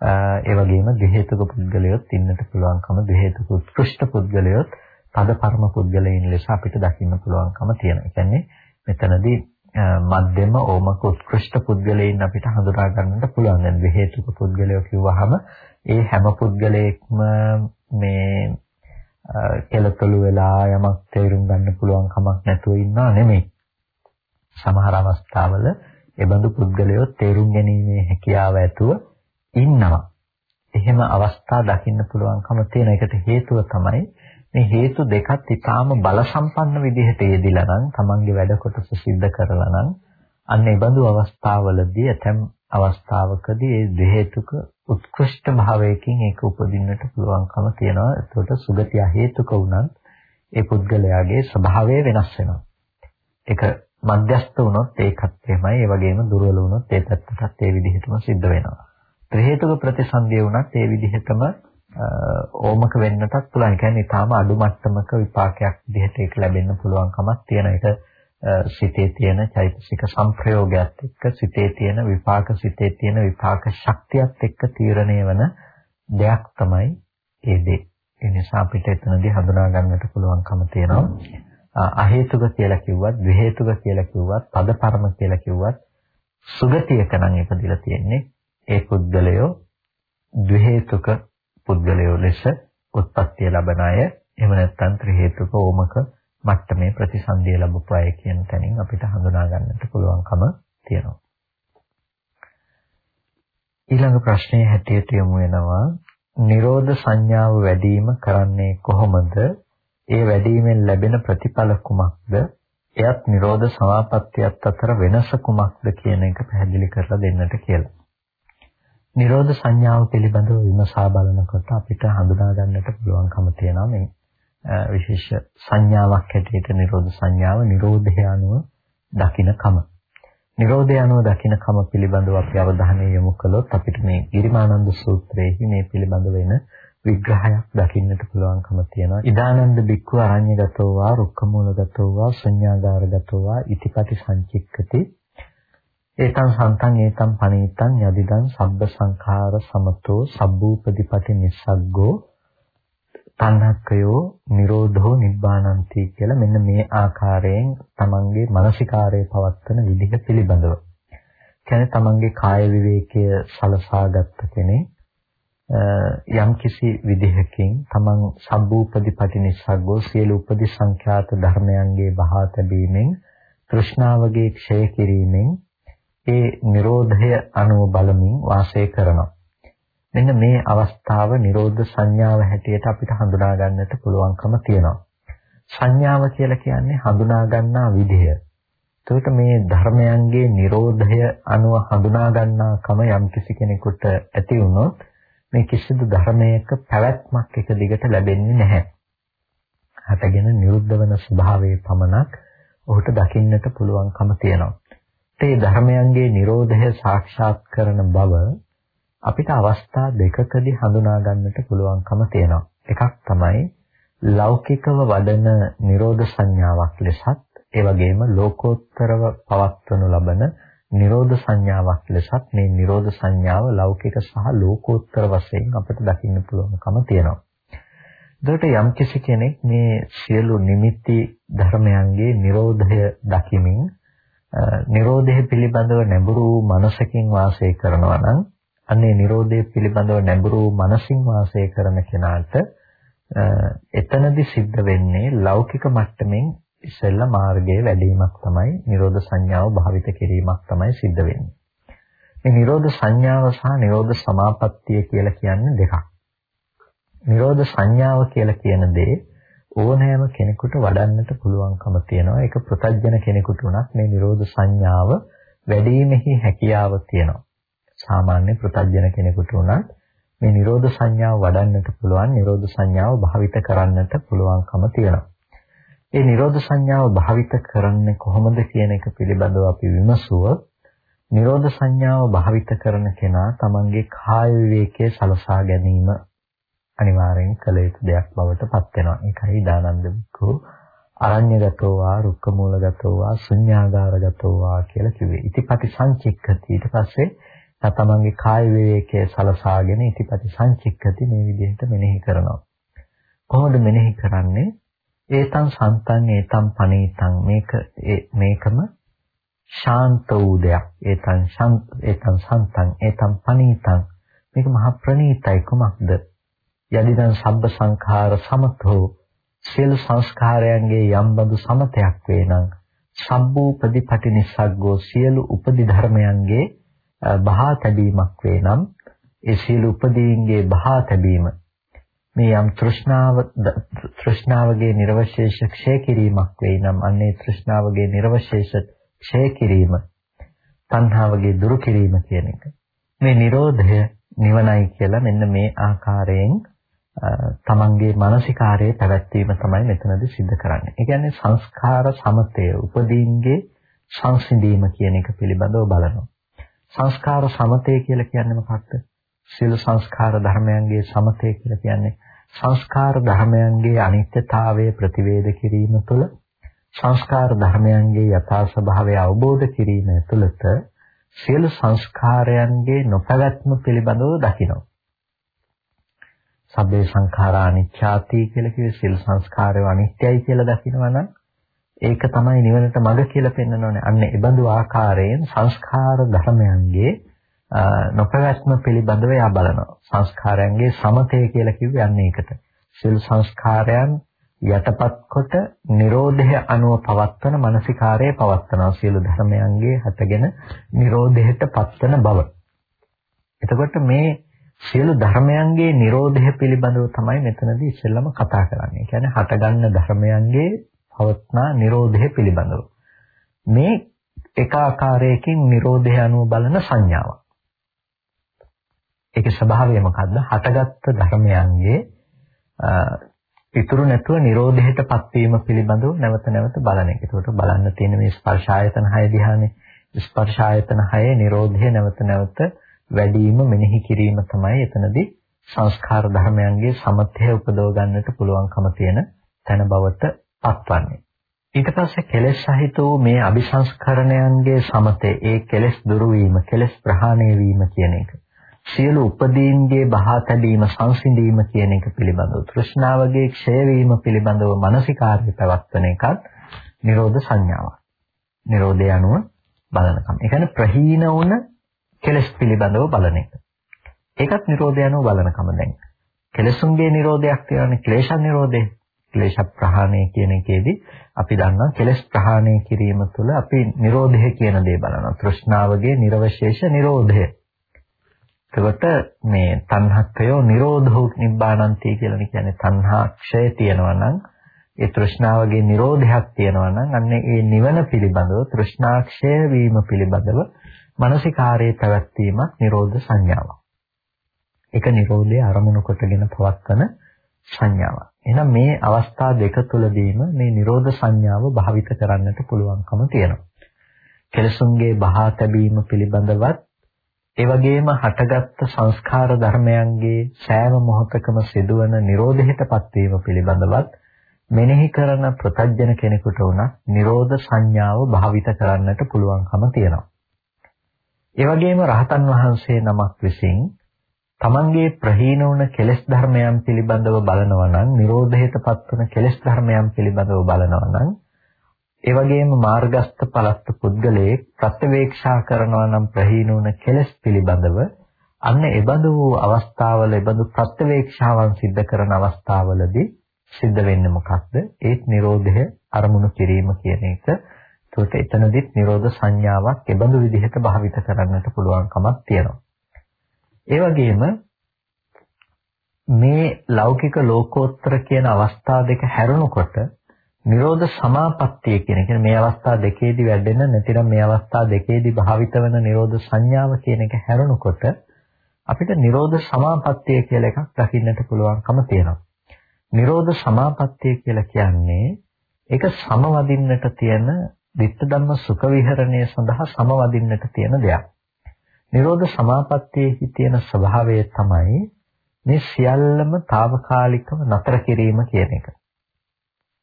ඒ වගේම දෙහේතුක පුද්ගලයොත් ඉන්නට පුළුවන්කම දෙහේතුක උත්කෘෂ්ඨ පුද්ගලයොත් පදපරම පුද්ගලයන් ලෙස අපිට දකින්න පුළුවන්කම තියෙනවා. ඒ කියන්නේ මෙතනදී මධ්‍යම ඕමක උත්කෘෂ්ඨ පුද්ගලයන් අපිට හඳුනා ගන්නට පුළුවන්. දැන් දෙහේතුක පුද්ගලයෝ කිව්වහම ඒ හැම පුද්ගලයෙක්ම මේ කෙලතොළු වෙලා යමක් තේරුම් ගන්න පුළුවන් කමක් නැතුව ඉන්නව නෙමෙයි. සමහර අවස්ථාවල ඒ බඳු පුද්ගලයෝ තේරුම් ගැනීමේ හැකියාව ඇතුව ඉන්නවා. එහෙම අවස්ථා දකින්න පුළුවන්කම තියෙන එකට හේතුව තමයි මේ හේතු දෙකත් ඊටාම බල සම්පන්න විදිහට යෙදිලා නම් තමන්ගේ වැඩ කොටස සිද්ධ කරලා නම් අන්න ඒ බඳු අවස්ථාවලදී ඇතම් අවස්ථාවකදී ඒ දෙහේතුක උත්කෘෂ්ඨ භාවයකින් ඒක උපදින්නට පුළුවන්කම තියෙනවා. ඒකට සුගතිය හේතුක වුණත් ඒ පුද්ගලයාගේ ස්වභාවය වෙනස් වෙනවා. ඒක මධ්‍යස්ත වුණොත් ඒකත් එහෙමයි. ඒ වගේම දුර්වල වුණොත් ඒ පැත්තටත් ඒ විදිහටම සිද්ධ වෙනවා. ත්‍රි හේතුක ප්‍රතිසන්දිය වුණත් ඒ විදිහටම ඕමක වෙන්නටත් පුළුවන්. ඒ කියන්නේ ඊටාම අඩු මට්ටමක විපාකයක් විදිහට ඒක ලැබෙන්න පුළුවන්කමක් තියෙන එක සිතේ තියෙන චෛතසික සංප්‍රයෝගයත් එක්ක සිතේ තියෙන විපාක සිතේ තියෙන විපාක ශක්තියත් එක්ක තීරණය වෙන දෙයක් තමයි ඒ දේ. ඒ නිසා අපිට එතනදී හඳුනා ගන්නට පුළුවන්කම තියෙනවා. අහේතුක කියලා කිව්වත්, ද්වේහේතුක කියලා කිව්වත්, පදපරම කියලා කිව්වත් සුගතියක නම් ඉපදිලා තියෙන්නේ ඒ පුද්ගලයෝ ද්වේහේතුක පුද්ගලයෝ ලෙස උත්පත්ති ලැබන අය එහෙම නැත්නම් ත්‍රි හේතුක ඕමක මට්ටමේ ප්‍රතිසන්දිය ලැබපු අය කියන තැනින් අපිට හඳුනා ගන්නට පුළුවන්කම තියෙනවා. ඊළඟ ප්‍රශ්නයේ හැටියට යමු වෙනවා නිරෝධ සංඥාව වැඩිම කරන්නේ කොහොමද? ඒ වැඩිමෙන් ලැබෙන ප්‍රතිඵල කුමක්ද? එයත් නිරෝධ සමාපත්තියත් අතර වෙනස කුමක්ද කියන එක පැහැදිලි කරලා දෙන්නට කියලා. නිරෝධ සංඥාව පිළිබඳව විමසා බලනකොට අපිට හඳුනා ගන්නට පුළුවන්කම තියෙනවා මේ විශේෂ සංඥාවක් හැටියට නිරෝධ සංඥාව නිරෝධය අනුව දකින්නකම. නිරෝධය අනුව දකින්නකම පිළිබඳව අපි අවධානය යොමු කළොත් අපිට මේ ගිරිමානන්ද සූත්‍රයේ මේ පිළිබඳ වෙන විග්‍රහයක් දකින්නට පුළුවන්කම තියෙනවා. ඉදානන්ද බික්ඛු අරඤ්‍යගතෝ වා රුක්ඛමූලගතෝ වා ශුඤ්ඤාගාරගතෝ වා ඉතිපටි සංචික්කති ඒතං සන්තං ඒතං පනීතං යදිදං සබ්බ සංඛාර සමතෝ සබ්බූපදීපටි නිස්සග්ගෝ තණ්හක්කයෝ නිරෝධෝ නිබ්බානಂತಿ කියලා මෙන්න මේ ආකාරයෙන් තමන්ගේ මානසිකාරය පවත්වන විදිහ පිළිබඳව. කියන්නේ තමන්ගේ කාය විවේකය සලසාගත්ත කෙනෙක් යම් කිසි විදිහකින් තමන් සබ්බූපදීපටි නිස්සග්ගෝ සියලු උපදි සංඛ්‍යාත ධර්මයන්ගේ බහා තැබීමෙන් තෘෂ්ණාවගේ ක්ෂය කිරීමෙන් ඒ Nirodhaය අනුව බලමින් වාසය කරනවා. මෙන්න මේ අවස්ථාව Nirodha සංඥාව හැටියට අපිට හඳුනා ගන්නට පුළුවන්කම තියෙනවා. සංඥාව කියලා කියන්නේ හඳුනා ගන්නා විදිය. එතකොට මේ ධර්මයන්ගේ Nirodhaය අනුව හඳුනා ගන්නාකම යම් කිසි කෙනෙකුට ඇති වුණොත් මේ කිසිදු ධර්මයක පැවැත්මක් එක දිගට ලැබෙන්නේ නැහැ. හටගෙන නිරුද්ධ වෙන ස්වභාවයේ පමණක් ඔහුට දකින්නට පුළුවන්කම තියෙනවා. ඒ ධර්මයන්ගේ Nirodhaය සාක්ෂාත් කරන බව අපිට අවස්ථා දෙකකදී හඳුනා ගන්නට පුළුවන්කම තියෙනවා. එකක් තමයි ලෞකිකව වඩන නිරෝධ සංඥාවක් ලෙසත් ඒ වගේම ලෝකෝත්තරව පවත්වනු ලබන නිරෝධ සංඥාවක් ලෙසත් මේ නිරෝධ සංඥාව ලෞකික සහ ලෝකෝත්තර වශයෙන් අපිට දකින්න පුළුවන්කම තියෙනවා. එතකොට යම් කිසි කෙනෙක් මේ සියලු නිමිති ධර්මයන්ගේ Nirodhaය දකිමින් Nirodhaය පිළිබඳව නැඹුරු මනසකින් වාසය කරනවා නම් අන්නේ Nirodhaය පිළිබඳව නැඹුරු මනසින් වාසය කරන කෙනාට එතනදි සිද්ධ වෙන්නේ ලෞකික මට්ටමින් ඉස්සෙල්ලා මාර්ගයේ වැඩිවීමක් තමයි නිරෝධ සංඥාව භාවිත කිරීමක් තමයි සිද්ධ වෙන්නේ. මේ නිරෝධ සංඥාව සහ නිරෝධ සමාපත්තිය කියලා කියන්නේ දෙකක්. නිරෝධ සංඥාව කියලා කියන දේ ඕනෑම කෙනෙකුට වඩන්නට පුළුවන්කම තියෙනවා. ඒක ප්‍රතඥ කෙනෙකුට උනත් මේ නිරෝධ සංඥාව වැඩිීමෙහි හැකියාව තියෙනවා. සාමාන්‍ය ප්‍රතඥ කෙනෙකුට උනත් මේ නිරෝධ සංඥාව වඩන්නට පුළුවන් නිරෝධ සංඥාව භාවිත කරන්නට පුළුවන්කම තියෙනවා. ඒ නිරෝධ සංඥාව භාවිත කරන්නේ කොහොමද කියන එක පිළිබඳව අපි විමසුවොත් නිරෝධ සංඥාව භාවිත කරන කෙනා තමන්ගේ කාය විවේකයේ සලසා ගැනීම අනිවාර්යෙන් කළ යුතු දෙයක් බවට පත් වෙනවා. ඒකයි දානන්ද විකෝ අරඤ්‍යගතෝ වා රුක්කමූලගතෝ වා ශුඤ්ඤාගාරගතෝ වා කියලා කිව්වේ. ඉතිපටි සංචික්කති ඊට පස්සේ තමන්ගේ කාය විවේකයේ සලසාගෙන ඉතිපති සංචික්කති මේ විදිහට මෙනෙහි කරනවා. කොහොමද මෙනෙහි කරන්නේ? ඒතං සන්තං ඒතං පනීතං මේක මේකම ශාන්ත වූ දෙයක්. ඒතං ශාන්ත ඒතං සන්තං ඒතං පනීතං මේක මහ ප්‍රණීතයි කුමක්ද? යදිදං සබ්බ සංඛාර සමතෝ. සියලු සංස්කාරයන්ගේ යම් බඳු සමතයක් වේනම් සම්බූපදීපටි නිස්සග්ගෝ සියලු උපදි ධර්මයන්ගේ බහා තැබීමක් වේ නම් ඒ සීල උපදීන්ගේ බහා තැබීම මේ යම් තෘෂ්ණාව තෘෂ්ණාවගේ නිර්වශේෂ ක්ෂය කිරීමක් වෙයි නම් අන්නේ තෘෂ්ණාවගේ නිර්වශේෂ ක්ෂය කිරීම තණ්හාවගේ දුරු කිරීම කියන එක. මේ Nirodhaය නිවනයි කියලා මෙන්න මේ ආකාරයෙන් තමන්ගේ මානසිකාරයේ පැවැත්වීම තමයි මෙතනදී සිද්ධ කරන්නේ. ඒ කියන්නේ සංස්කාර සමතය උපදීන්ගේ සංසිඳීම කියන එක පිළිබඳව බලනවා. සංස්කාර සමතය කියලා කියන්නේ මොකක්ද? සියලු සංස්කාර ධර්මයන්ගේ සමතය කියලා කියන්නේ සංස්කාර ධර්මයන්ගේ අනිත්‍යතාවය ප්‍රතිවේධ කිරීම තුළ සංස්කාර ධර්මයන්ගේ යථා ස්වභාවය අවබෝධ කිරීම තුළත සියලු සංස්කාරයන්ගේ නොපැවැත්ම පිළිබඳව දකිනවා. සබ්බේ සංඛාරා අනිච්ඡාති කියලා කිව්වේ සියලු සංස්කාරය අනිත්‍යයි කියලා දකිනවා නම් ඒක තමයි නිවනට මඟ කියලා පෙන්වනෝනේ. අන්න ඒ බඳු ආකාරයෙන් සංස්කාර ධර්මයන්ගේ නොපැවැත්ම පිළිබඳව යා බලනවා. සංස්කාරයන්ගේ සමතය කියලා කිව්වේ අන්න ඒකට. සියලු සංස්කාරයන් යටපත් කොට Nirodha අනුව පවත්වන මානසිකාරයේ පවත්වනවා. සියලු ධර්මයන්ගේ හටගෙන Nirodheට පත්වන බව. එතකොට මේ සියලු ධර්මයන්ගේ Nirodha පිළිබඳව තමයි මෙතනදී ඉස්සෙල්ලම කතා කරන්නේ. ඒ කියන්නේ හටගන්න ධර්මයන්ගේ පවත්නා Nirodhe පිළිබඳව. මේ එක ආකාරයකින් Nirodhe අනුව බලන සංඥාවක්. ඒකේ ස්වභාවය මොකද්ද? හටගත්තු ධර්මයන්ගේ ඉතුරු නැතුව Nirodheටපත් වීම පිළිබඳව නැවත නැවත බලන එක. ඒකට බලන්න තියෙන මේ ස්පර්ශ ආයතන 6 දිහානේ ස්පර්ශ ආයතන 6 Nirodhe නැවත නැවත වැඩිම මෙනෙහි කිරීම තමයි එතනදී සංස්කාර ධර්මයන්ගේ සමතය උපදව ගන්නට පුළුවන්කම තියෙන තැන බවට පත්වන්නේ. ඊට පස්සේ කෙලෙස් සහිත වූ මේ අபிසංස්කරණයන්ගේ සමතේ ඒ කෙලෙස් දුරු වීම, කෙලෙස් ප්‍රහාණය වීම කියන එක. සියලු උපදීන්ගේ බහා තැබීම සංසිඳීම කියන එක පිළිබඳව තෘෂ්ණාවගේ ක්ෂය වීම පිළිබඳව මානසිකාර්ය පැවැත්වන එකත් නිරෝධ සංඥාවක්. නිරෝධය අනුව බලනකම්. ඒ කියන්නේ ප්‍රහීන වුණ කෙලෙස් පිළිබඳව බලන එක. ඒකත් නිරෝධය අනුව බලනකම දැන්. කෙලසුන්ගේ නිරෝධයක් තියෙනවානේ ක්ලේශ නිරෝධය. ක්ලේශ ප්‍රහාණය කියන එකේදී අපි දන්නවා කෙලස් ප්‍රහාණය කිරීම තුළ අපි Nirodha කියන දේ බලනවා. තෘෂ්ණාවගේ නිර්වශේෂ Nirodha. එතකොට මේ තණ්හක්කයෝ Nirodho නිබ්බානන්ති කියලා කියන්නේ තණ්හා ක්ෂය තියෙනවා නම් ඒ තෘෂ්ණාවගේ Nirodhaයක් තියෙනවා නම් අන්න ඒ නිවන පිළිබඳව තෘෂ්ණා ක්ෂය වීම පිළිබඳව මානසිකාරයේ පැවැත්වීමක් Nirodha සංඥාවක්. ඒක Nirodhe අරමුණු කොටගෙන පවත්වන සංඥාවක්. එහෙනම් මේ අවස්ථා දෙක තුලදීම මේ Nirodha සංඥාව භාවිත කරන්නට පුළුවන්කම තියෙනවා. කෙලසුන්ගේ බහා තැබීම පිළිබඳවත් ඒ වගේම හටගත්තු සංස්කාර ධර්මයන්ගේ සෑම මොහොතකම සිදුවන නිරෝධයටපත් වීම පිළිබඳවත් මෙනෙහි කරන ප්‍රතඥ කෙනෙකුට උනත් නිරෝධ සංඥාව භාවිත කරන්නට පුළුවන්කම තියෙනවා. ඒ වගේම රහතන් වහන්සේ නමක් විසින් තමන්ගේ ප්‍රහීන වුණ කෙලෙස් ධර්මයන් පිළිබඳව බලනවා නම් නිරෝධයටපත් වන කෙලෙස් ධර්මයන් පිළිබඳව බලනවා නම් ඒ වගේම මාර්ගස්ත පලස්ත පුද්ගලයේ ප්‍රත්‍යවේක්ෂා කරනවා නම් ප්‍රහීන වුණ කෙලස් පිළිබඳව අන්න ඒබඳු වූ අවස්ථාවල ඒබඳු ප්‍රත්‍යවේක්ෂාවන් සිද්ධ කරන අවස්ථාවලදී සිද්ධ වෙන්නේ මොකක්ද? ඒත් Nirodha අරමුණු කිරීම කියන එක. ඒකට එතනදිත් Nirodha සංඥාවක් ඒබඳු විදිහට භාවිත කරන්නට පුළුවන්කමක් තියෙනවා. ඒ වගේම මේ ලෞකික ලෝකෝත්තර කියන අවස්ථා දෙක හැරුණකොට නිරෝධ සමාපත්තිය කියන එක මේ අවස්ථා දෙකේදී වැඩෙන නැතිනම් මේ අවස්ථා දෙකේදී භාවිත වෙන නිරෝධ සංඥාව කියන එක හැරුණකොට අපිට නිරෝධ සමාපත්තිය කියලා එකක් දකින්නට පුළුවන්කම තියෙනවා. නිරෝධ සමාපත්තිය කියලා කියන්නේ ඒක සමවදින්නට තියෙන ditta ධම්ම සුඛ විහරණය සඳහා සමවදින්නට තියෙන දෙයක්. නිරෝධ සමාපත්තියේ තියෙන ස්වභාවය තමයි මේ සියල්ලම తాවකාලිකව නතර කිරීම කියන එක.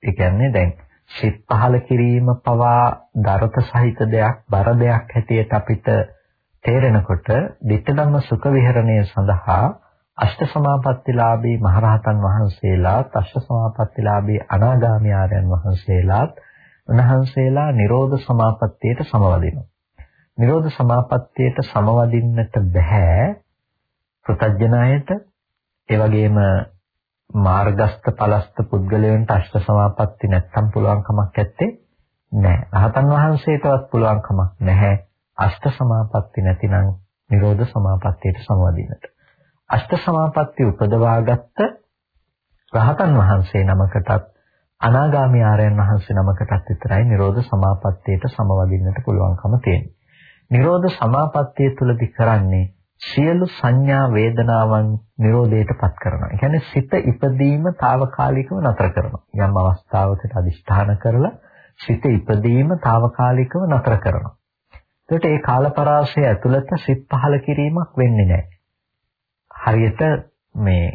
ඒ කියන්නේ දැන් සිත් පහල කිරීම පවා දරත සහිත දෙයක් බර දෙයක් හැටියට අපිට තේරෙනකොට ditta ධම්ම සුඛ විහරණය සඳහා අෂ්ට සමාපත්තිලාභී මහරහතන් වහන්සේලාත් අෂ්ට සමාපත්තිලාභී අනාගාමී ආර්යයන් වහන්සේලාත් උන්වහන්සේලා නිරෝධ සමාපත්තියට සමවදිනවා. නිරෝධ සමාපත්තියට සමවදින්නට බෑ ප්‍රත්‍යඥායට ඒ වගේම මාර්ගස්ත පලස්ත පුද්ගලයන්ට අෂ්ට සමාපatti නැත්තම් පුළුවන් කමක් නැත්තේ නැහැ. රහතන් වහන්සේටවත් පුළුවන් කමක් නැහැ අෂ්ට සමාපatti නැතිනම් නිරෝධ සමාපත්තියට සමවදින්නට. අෂ්ට සමාපatti උපදවාගත්ත රහතන් වහන්සේ නමකටත් අනාගාමී ආරයන් වහන්සේ නමකටත් විතරයි නිරෝධ සමාපත්තියට සමවදින්නට පුළුවන්කම තියෙන්නේ. නිරෝධ සමාපත්තිය තුලදී කරන්නේ සියලු සංඥා වේදනාවන් නිරෝධයටපත් කරනවා. ඒ කියන්නේ සිත ඉපදීම తాවකාලිකව නතර කරනවා. යම් අවස්ථාවකට අදිෂ්ඨාන කරලා සිත ඉපදීම తాවකාලිකව නතර කරනවා. එතකොට ඒ කාලපරාසය ඇතුළත සිත් පහල කිරීමක් වෙන්නේ නැහැ. හරියට මේ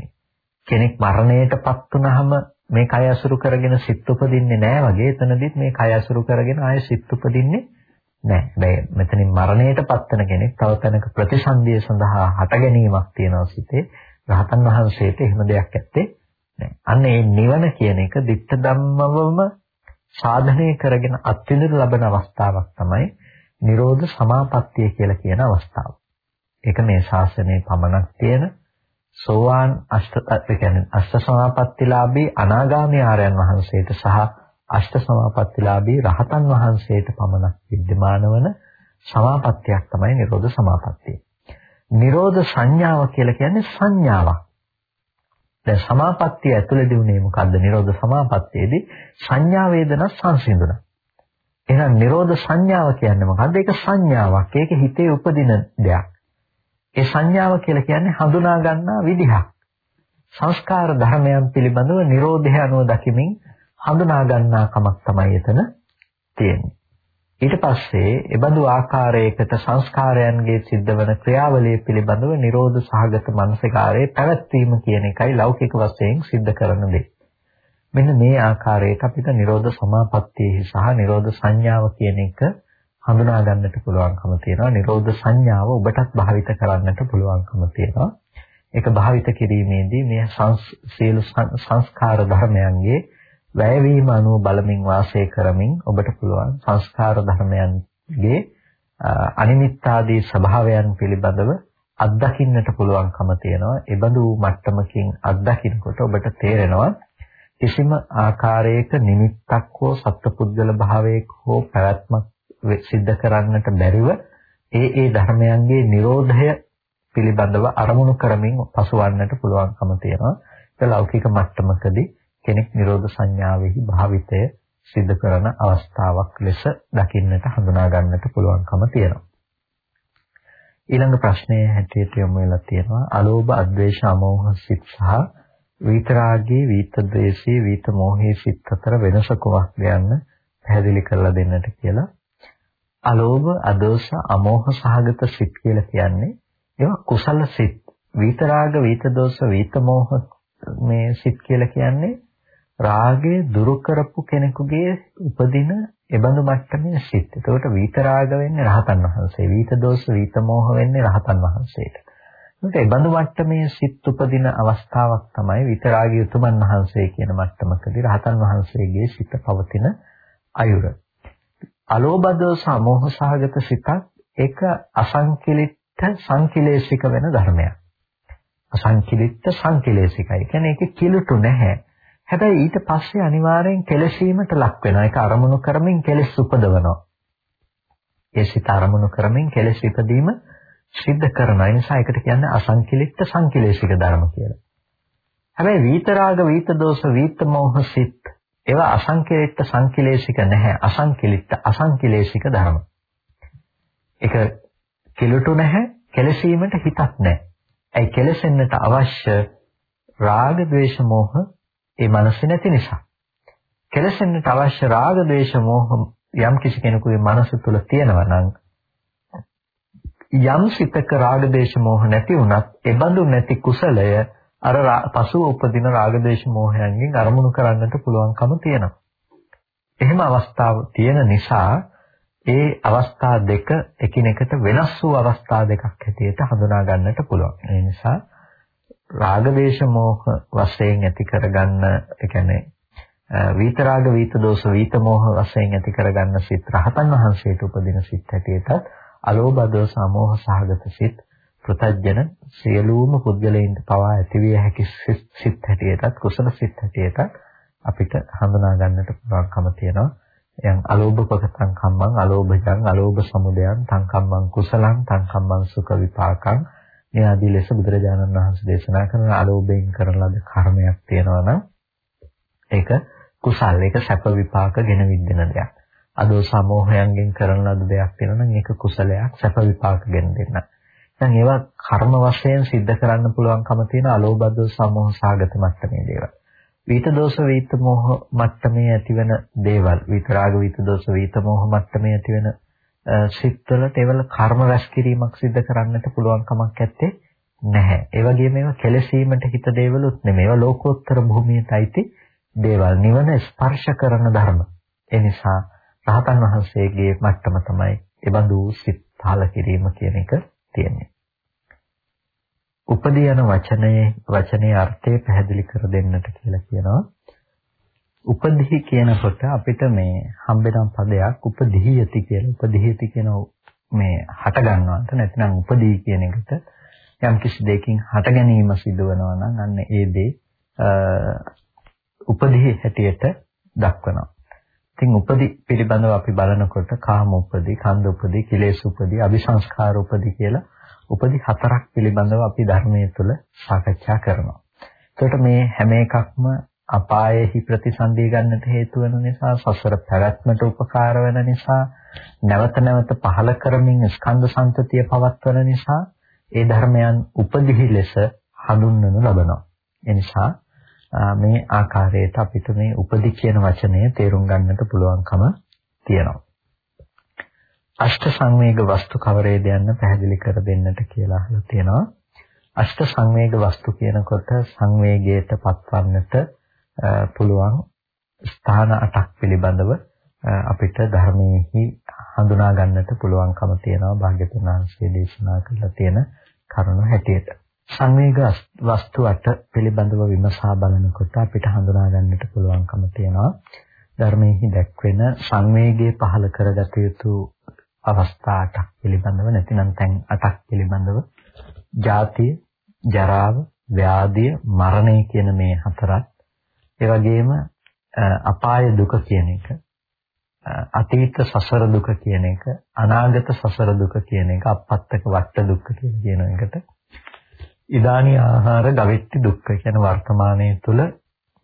කෙනෙක් මරණයටපත් වුනහම මේ කය අසුරු කරගෙන සිත් උපදින්නේ නැහැ වගේ එතනදිත් මේ කය අසුරු කරගෙන ආයෙ සිත් උපදින්නේ නෑ. හැබැයි මෙතනින් මරණයට පත්වන කෙනෙක් තව තැනක ප්‍රතිසන්දිය සඳහා හට ගැනීමක් තියෙනවා සිතේ. රහතන් වහන්සේට එහෙම දෙයක් ඇත්තේ නෑ. අන්න ඒ නිවන කියන එක ditta ධම්මවම සාධනය කරගෙන අත්විඳින ලබන අවස්ථාවක් තමයි නිරෝධ සමාපත්තිය කියලා කියන අවස්ථාව. ඒක මේ ශාසනයේ පමණක් තියෙන සෝවාන් අෂ්ට ඒ කියන්නේ අෂ්ට සමාපත්තිලාභී අනාගාමී ආර්යයන් වහන්සේට සහ අෂ්ට සමාපත්තිලාභී රහතන් වහන්සේට පමණක් विद्यमान වන සමාපත්තියක් තමයි නිරෝධ සමාපත්තිය. නිරෝධ සංඥාව කියලා කියන්නේ සංඥාවක්. දැන් සමාපත්තිය ඇතුළේදී උනේ මොකද්ද? නිරෝධ සමාපත්තියේදී සංඥා වේදනා සංසිඳුණා. එහෙනම් නිරෝධ සංඥාව කියන්නේ මොකද්ද? ඒක සංඥාවක්. ඒක හිතේ උපදින දෙයක්. ඒ සංඥාව කියලා කියන්නේ හඳුනා ගන්නා විදිහක්. සංස්කාර ධර්මයන් පිළිබඳව නිරෝධය අනුව දකිමින් හඳුනා ගන්නා කමක් තමයි එතන තියෙන්නේ. ඊට පස්සේ එබඳු ආකාරයකට සංස්කාරයන්ගේ සිද්ධ වන ක්‍රියාවලිය පිළිබඳව නිරෝධ සහගත මනසිකාරයේ පැවැත්වීම කියන එකයි ලෞකික වශයෙන් සිද්ධ කරන දේ. මෙන්න මේ ආකාරයට අපිට නිරෝධ සමාපත්තියෙහි සහ නිරෝධ සංඥාව කියන එක හඳුනා ගන්නට පුළුවන්කම තියෙනවා. නිරෝධ සංඥාව ඔබටත් භාවිත කරන්නට පුළුවන්කම තියෙනවා. ඒක භාවිත කිරීමේදී මේ සියලු සංස්කාර ධර්මයන්ගේ වැයවීම අනුව බලමින් වාසය කරමින් ඔබට පුළුවන් සංස්කාර ධර්මයන්ගේ අනිමිත්තාදී ස්වභාවයන් පිළිබඳව අත්දකින්නට පුළුවන්කම තියෙනවා. ඒ බඳු මට්ටමකින් අත්දකින්නකොට ඔබට තේරෙනවා කිසිම ආකාරයක නිමිත්තක් හෝ සත්පුද්ගල භාවයක හෝ පැවැත්මක් සිද්ධ කරන්නට බැරිව ඒ ඒ ධර්මයන්ගේ Nirodhaය පිළිබඳව අරමුණු කරමින් පසුවන්නට පුළුවන්කම තියෙනවා. ඒක ලෞකික මට්ටමකදී කෙනෙක් නිරෝධ සංඥාවෙහි භාවිතය සිද්ධ කරන අවස්ථාවක් ලෙස දකින්නට හඳුනා ගන්නට පුළුවන්කම තියෙනවා. ඊළඟ ප්‍රශ්නයේ හැටියට යොමු වෙලා තියෙනවා අලෝභ අද්වේෂ අමෝහ සිත් සහ විතරාගී විතද්වේෂී විත මොහේ සිත් අතර වෙනස කොහොමද යන්න පැහැදිලි කරලා දෙන්නට කියලා. අලෝභ අදෝෂ අමෝහ සහගත සිත් කියලා කියන්නේ ඒවා කුසල සිත්. විතරාග, විත දෝෂ, විත මෝහ මේ සිත් කියලා කියන්නේ රාගය දුරු කරපු කෙනෙකුගේ උපදින එබඳු මට්ටමේ සිත්. එතකොට විතරාග වෙන්නේ රහතන් වහන්සේ. විත දෝෂ, විත මෝහ වෙන්නේ රහතන් වහන්සේට. එතකොට එබඳු මට්ටමේ සිත් උපදින අවස්ථාවක් තමයි විතරාගී උතුමන් වහන්සේ කියන මට්ටමකදී රහතන් වහන්සේගේ සිත පවතින අයුර. අලෝබදෝ සමෝහ සහගත සිතක් ඒක අසංකලිත සංකිලේශික වෙන ධර්මයක්. අසංකිලිට සංකිලේශිකයි. කියන්නේ ඒක කිලුටු නැහැ. හැබැයි ඊට පස්සේ අනිවාර්යෙන් කෙලසීමට ලක් වෙනවා. ඒක අරමුණු කරමින් කෙලස් උපදවනවා. ඒ සිත අරමුණු කරමින් කෙලස් ඉදීම සිද්ධ කරනවා. ඒ නිසා ඒකට කියන්නේ අසංකිලිට සංකිලේශික ධර්ම කියලා. හැබැයි විතරාග, විත දෝෂ, විත මොහ සිත් ඒවා අසංකේලිත සංකලේශික නැහැ. අසංකලිත අසංකලේශික ධර්ම. ඒක කෙලටු නැහැ, කෙලසීමට හිතක් නැහැ. ඒ කෙලසෙන්නට අවශ්‍ය රාග, ద్వේෂ, මෝහ ඒ මනසේ නැති නිසා. කෙලසෙන්නට අවශ්‍ය රාග, ద్వේෂ, මෝහ යම් කිසි කෙනෙකුගේ මනස තුල තියෙනවා නම් යම් සිතක රාග, ద్వේෂ, මෝහ නැති වුණත්, ඒ බඳු නැති කුසලය අර පසුව උපදින රාග, ద్వේෂ, මෝහයන්ගෙන් අරමුණු කරන්නට පුළුවන්කම තියෙනවා. එහෙම අවස්ථාව තියෙන නිසා ඒ අවස්ථා දෙක එකිනෙකට වෙනස් වූ අවස්ථා දෙකක් හැටියට හඳුනා ගන්නට පුළුවන්. ඒ නිසා රාග දේශ මොහ වශයෙන් ඇති කරගන්න ඒ කියන්නේ විතරාග විත දෝෂ විත මොහ වශයෙන් ඇති කරගන්න සිත් රහතන් වහන්සේට උපදින සිත් හැටියටත් අලෝභ දෝෂ අමෝහ සහගත සිත් ප්‍රතජන සියලුම පුද්ගලයන්ට පවා ඇතිවිය හැකි සිත් හැටියටත් කුසල සිත් හැටියටත් අපිට හඳුනා ගන්නට පුළුවන්කම තියෙනවා. යම් අලෝභ පකතං කම්මං අලෝභජං අලෝභ සමුදයං තං කම්මං කුසලං තං කම්මං සුඛ විපාකං මේ ආදී ලෙස බුදුරජාණන් වහන්සේ දේශනා කරන අලෝභයෙන් කරන ලද කර්මයක් තියෙනවා නම් ඒක කුසල් ඒක සැප විපාක ගෙන විඳින දෙයක්. අදෝ සමෝහයන්ගෙන් කරන ලද දෙයක් තියෙනවා නම් ඒක කුසලයක් සැප විපාක ගෙන දෙන්න. දැන් ඒවා කර්ම වශයෙන් සිද්ධ කරන්න පුළුවන්කම තියෙන අලෝභ දෝෂ සමෝහ සාගත මට්ටමේ දේවල්. විත දෝෂ විත මොහ මට්ටමේ ඇතිවන දේවල් විතරාග විත දෝෂ විත මොහ මට්ටමේ ඇතිවන සිත්වලට ඒවල කර්ම රැස් කිරීමක් සිද්ධ කරන්නට පුළුවන් කමක් නැත්තේ නැහැ. ඒ වගේම ඒවා කෙලසීමට හිත දේවලුත් නෙමෙයි. ඒවා ලෝකෝත්තර භූමියට අයිති දේවල්. නිවන ස්පර්ශ කරන ධර්ම. ඒ නිසා රහතන් වහන්සේගේ මට්ටම තමයි එබඳු සිත් පහල කිරීම කියන එක තියෙන්නේ. උපදී යන වචනේ වචනේ අර්ථය පැහැදිලි කර දෙන්නට කියලා කියනවා. උපදී කියනකොට අපිට මේ හම්බෙන පදයක් උපදීයති කියලා. උපදීයති කියන මේ හට ගන්නවට නැත්නම් උපදී කියන එකට යම් කිසි දෙයකින් හට ගැනීම සිදු වෙනවා නම් අන්න ඒ දේ උපදී හැටියට දක්වනවා. ඉතින් උපදී පිළිබඳව අපි බලනකොට කාම උපදී, කන්ද උපදී, කිලේශ උපදී, අபிසංස්කාර උපදී කියලා උපදි හතරක් පිළිබඳව අපි ධර්මයේ තුල සාකච්ඡා කරනවා. එතකොට මේ හැම එකක්ම අපායෙහි ප්‍රතිසන්දිය ගන්නට හේතු වෙන නිසා සසර පැවැත්මට උපකාර වෙන නිසා නැවත නැවත පහල කරමින් ස්කන්ධ සංතතිය පවත්වන නිසා ඒ ධර්මයන් උපදිහි ලෙස හඳුන්වනු ලබනවා. ඒ නිසා මේ ආකාරයට අපිට මේ උපදි කියන වචනය තේරුම් ගන්නට පුළුවන්කම තියෙනවා. අෂ්ට සංවේග වස්තු කවරේද යන්න පැහැදිලි කර දෙන්නට කියලා අහලා තියෙනවා. අෂ්ට සංවේග වස්තු කියනකොට සංවේගයට පත්වන්නට පුළුවන් ස්ථාන අටක් පිළිබඳව අපිට ධර්මයේහි හඳුනා ගන්නට පුළුවන්කම තියෙනවා භාග්‍යතුන් වහන්සේ දේශනා කරලා තියෙන කරුණු හැටියට. සංවේග වස්තු අට පිළිබඳව විමසා බලනකොට අපිට හඳුනා ගන්නට පුළුවන්කම තියෙනවා. ධර්මයේහි දැක්වෙන සංවේගයේ පහල කරගත යුතු අවස්ථා 8ක් පිළිබඳව නැතිනම් තැන් 8ක් පිළිබඳව. ජාතිය, ජරාව, ව්‍යාධිය, මරණය කියන මේ හතරත්. ඒ වගේම අපාය දුක කියන එක අතීත සසර දුක කියන එක අනාගත සසර දුක කියන එක අපත්තක වට දුක්ඛ කියන එකට ඉදානි ආහාර ගවිත්‍ති දුක්ඛ කියන වර්තමානයේ තුල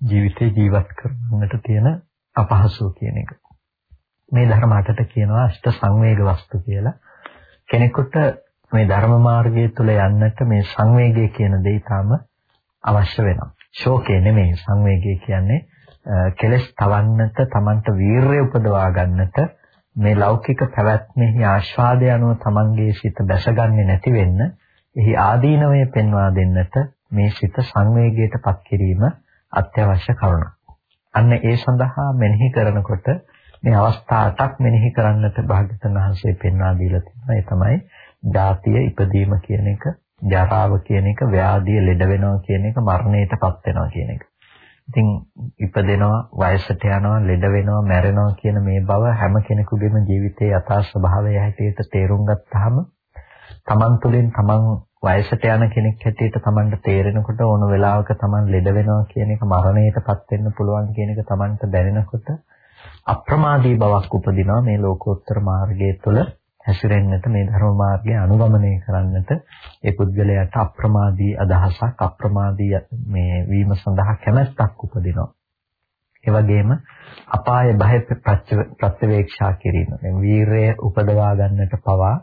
ජීවිතේ ජීවත් කරගන්නට තියෙන අපහසුව කියන එක. මේ ධර්ම අටට කියනවා අෂ්ට සංවේග වස්තු කියලා. කෙනෙකුට මේ ධර්ම මාර්ගය තුල යන්නට මේ සංවේගය කියන දේ තාම අවශ්‍ය වෙනවා. ශෝකේ නෙමෙයි සංවේගය කියන්නේ කෙලස් තවන්නට Tamanට වීරය උපදවා ගන්නට මේ ලෞකික පැවැත්මෙහි ආස්වාදය අනුව Tamanගේ සිත බැසගන්නේ නැති වෙන්න එහි ආදීනවය පෙන්වා දෙන්නට මේ සිත සංවේගයටපත් කිරීම අත්‍යවශ්‍ය කරුණක්. අන්න ඒ සඳහා මෙනෙහි කරනකොට මේ අවස්ථා අටක් මෙනෙහි කරන්නට භාග්‍යවතුන් වහන්සේ පෙන්වා දීලා තියෙනවා. ඒ තමයි ජාතිය ඉපදීම කියන එක, ජරාව කියන එක, ව්‍යාධිය ලෙඩ වෙනවා කියන එක, මරණයටපත් වෙනවා කියන එක. ඉතින් ඉපදෙනවා, වයසට යනවා, ලෙඩ වෙනවා, මැරෙනවා කියන මේ බව හැම කෙනෙකුගේම ජීවිතයේ යථා ස්වභාවය හැටියට තේරුම් ගත්තාම තමන් තුළින් තමන් වයසට යන කෙනෙක් හැටියට තමන්ට තේරෙනකොට ඕන වෙලාවක තමන් ලෙඩ වෙනවා කියන එක මරණයටපත් වෙන්න පුළුවන් කියන එක තමන්ට දැනෙනකොට අප්‍රමාදී බවක් උපදිනවා මේ ලෝකෝත්තර මාර්ගය තුළ. හැසිරෙන්නට මේ ධර්ම මාර්ගය අනුගමනය කරන්නට ඒ පුද්ගලයාට අප්‍රමාදී අදහසක් අප්‍රමාදී මේ වීම සඳහා කැමැත්තක් උපදිනවා. ඒ වගේම අපාය භය ප්‍රත්‍යවේක්ෂා කිරීම. මේ වීරය උපදවා ගන්නට පවා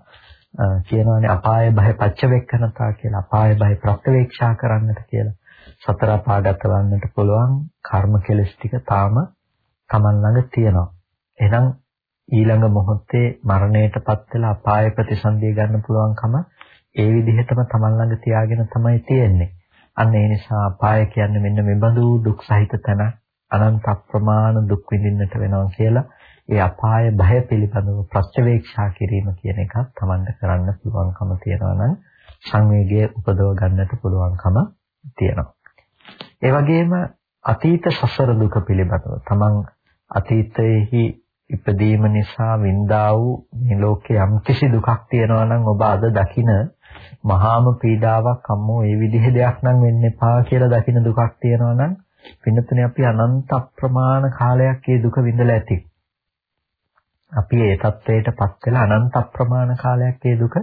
කියනවානේ අපාය භය පච්චවෙක්කනතා කියලා අපාය භය ප්‍රත්‍යවේක්ෂා කරන්නට කියලා. සතර අපාගත වන්නට පුළුවන් කර්ම කෙලස් ටික තාම Taman ළඟ තියෙනවා. එහෙනම් ඊළඟ මොහොතේ මරණයටපත් වෙලා අපාය ප්‍රතිසන්දිය ගන්න පුළුවන්කම ඒ විදිහටම Taman ළඟ තියාගෙන තමයි තියෙන්නේ. අන්න ඒ නිසා අපාය කියන්නේ මෙන්න මෙබඳු දුක් සහිත තැන අනන්ත අප්‍රමාණ දුක් විඳින්නට වෙනවා කියලා ඒ අපාය භය පිළිබඳව ප්‍රත්‍යවේක්ෂා කිරීම කියන එකත් Tamanට කරන්න පුළුවන්කම තියනවා නම් සංවේගය උපදව ගන්නට පුළුවන්කම තියෙනවා. ඒ වගේම අතීත සසර දුක පිළිබඳව Taman අතීතයේහි ඉපදීම නිසා වින්දා වූ මේ ලෝකේ යම් කිසි දුකක් තියෙනවා නම් ඔබ අද දකින මහාම පීඩාවක් අම්මෝ ඒ විදිහේ දෙයක් නම් වෙන්න එපා කියලා දකින දුකක් තියෙනවා නම් පින්නතුනේ අපි අනන්ත අප්‍රමාණ කාලයක් ඒ දුක විඳලා ඇති. අපි ඒ தത്വයටපත් වෙලා අනන්ත අප්‍රමාණ කාලයක් ඒ දුක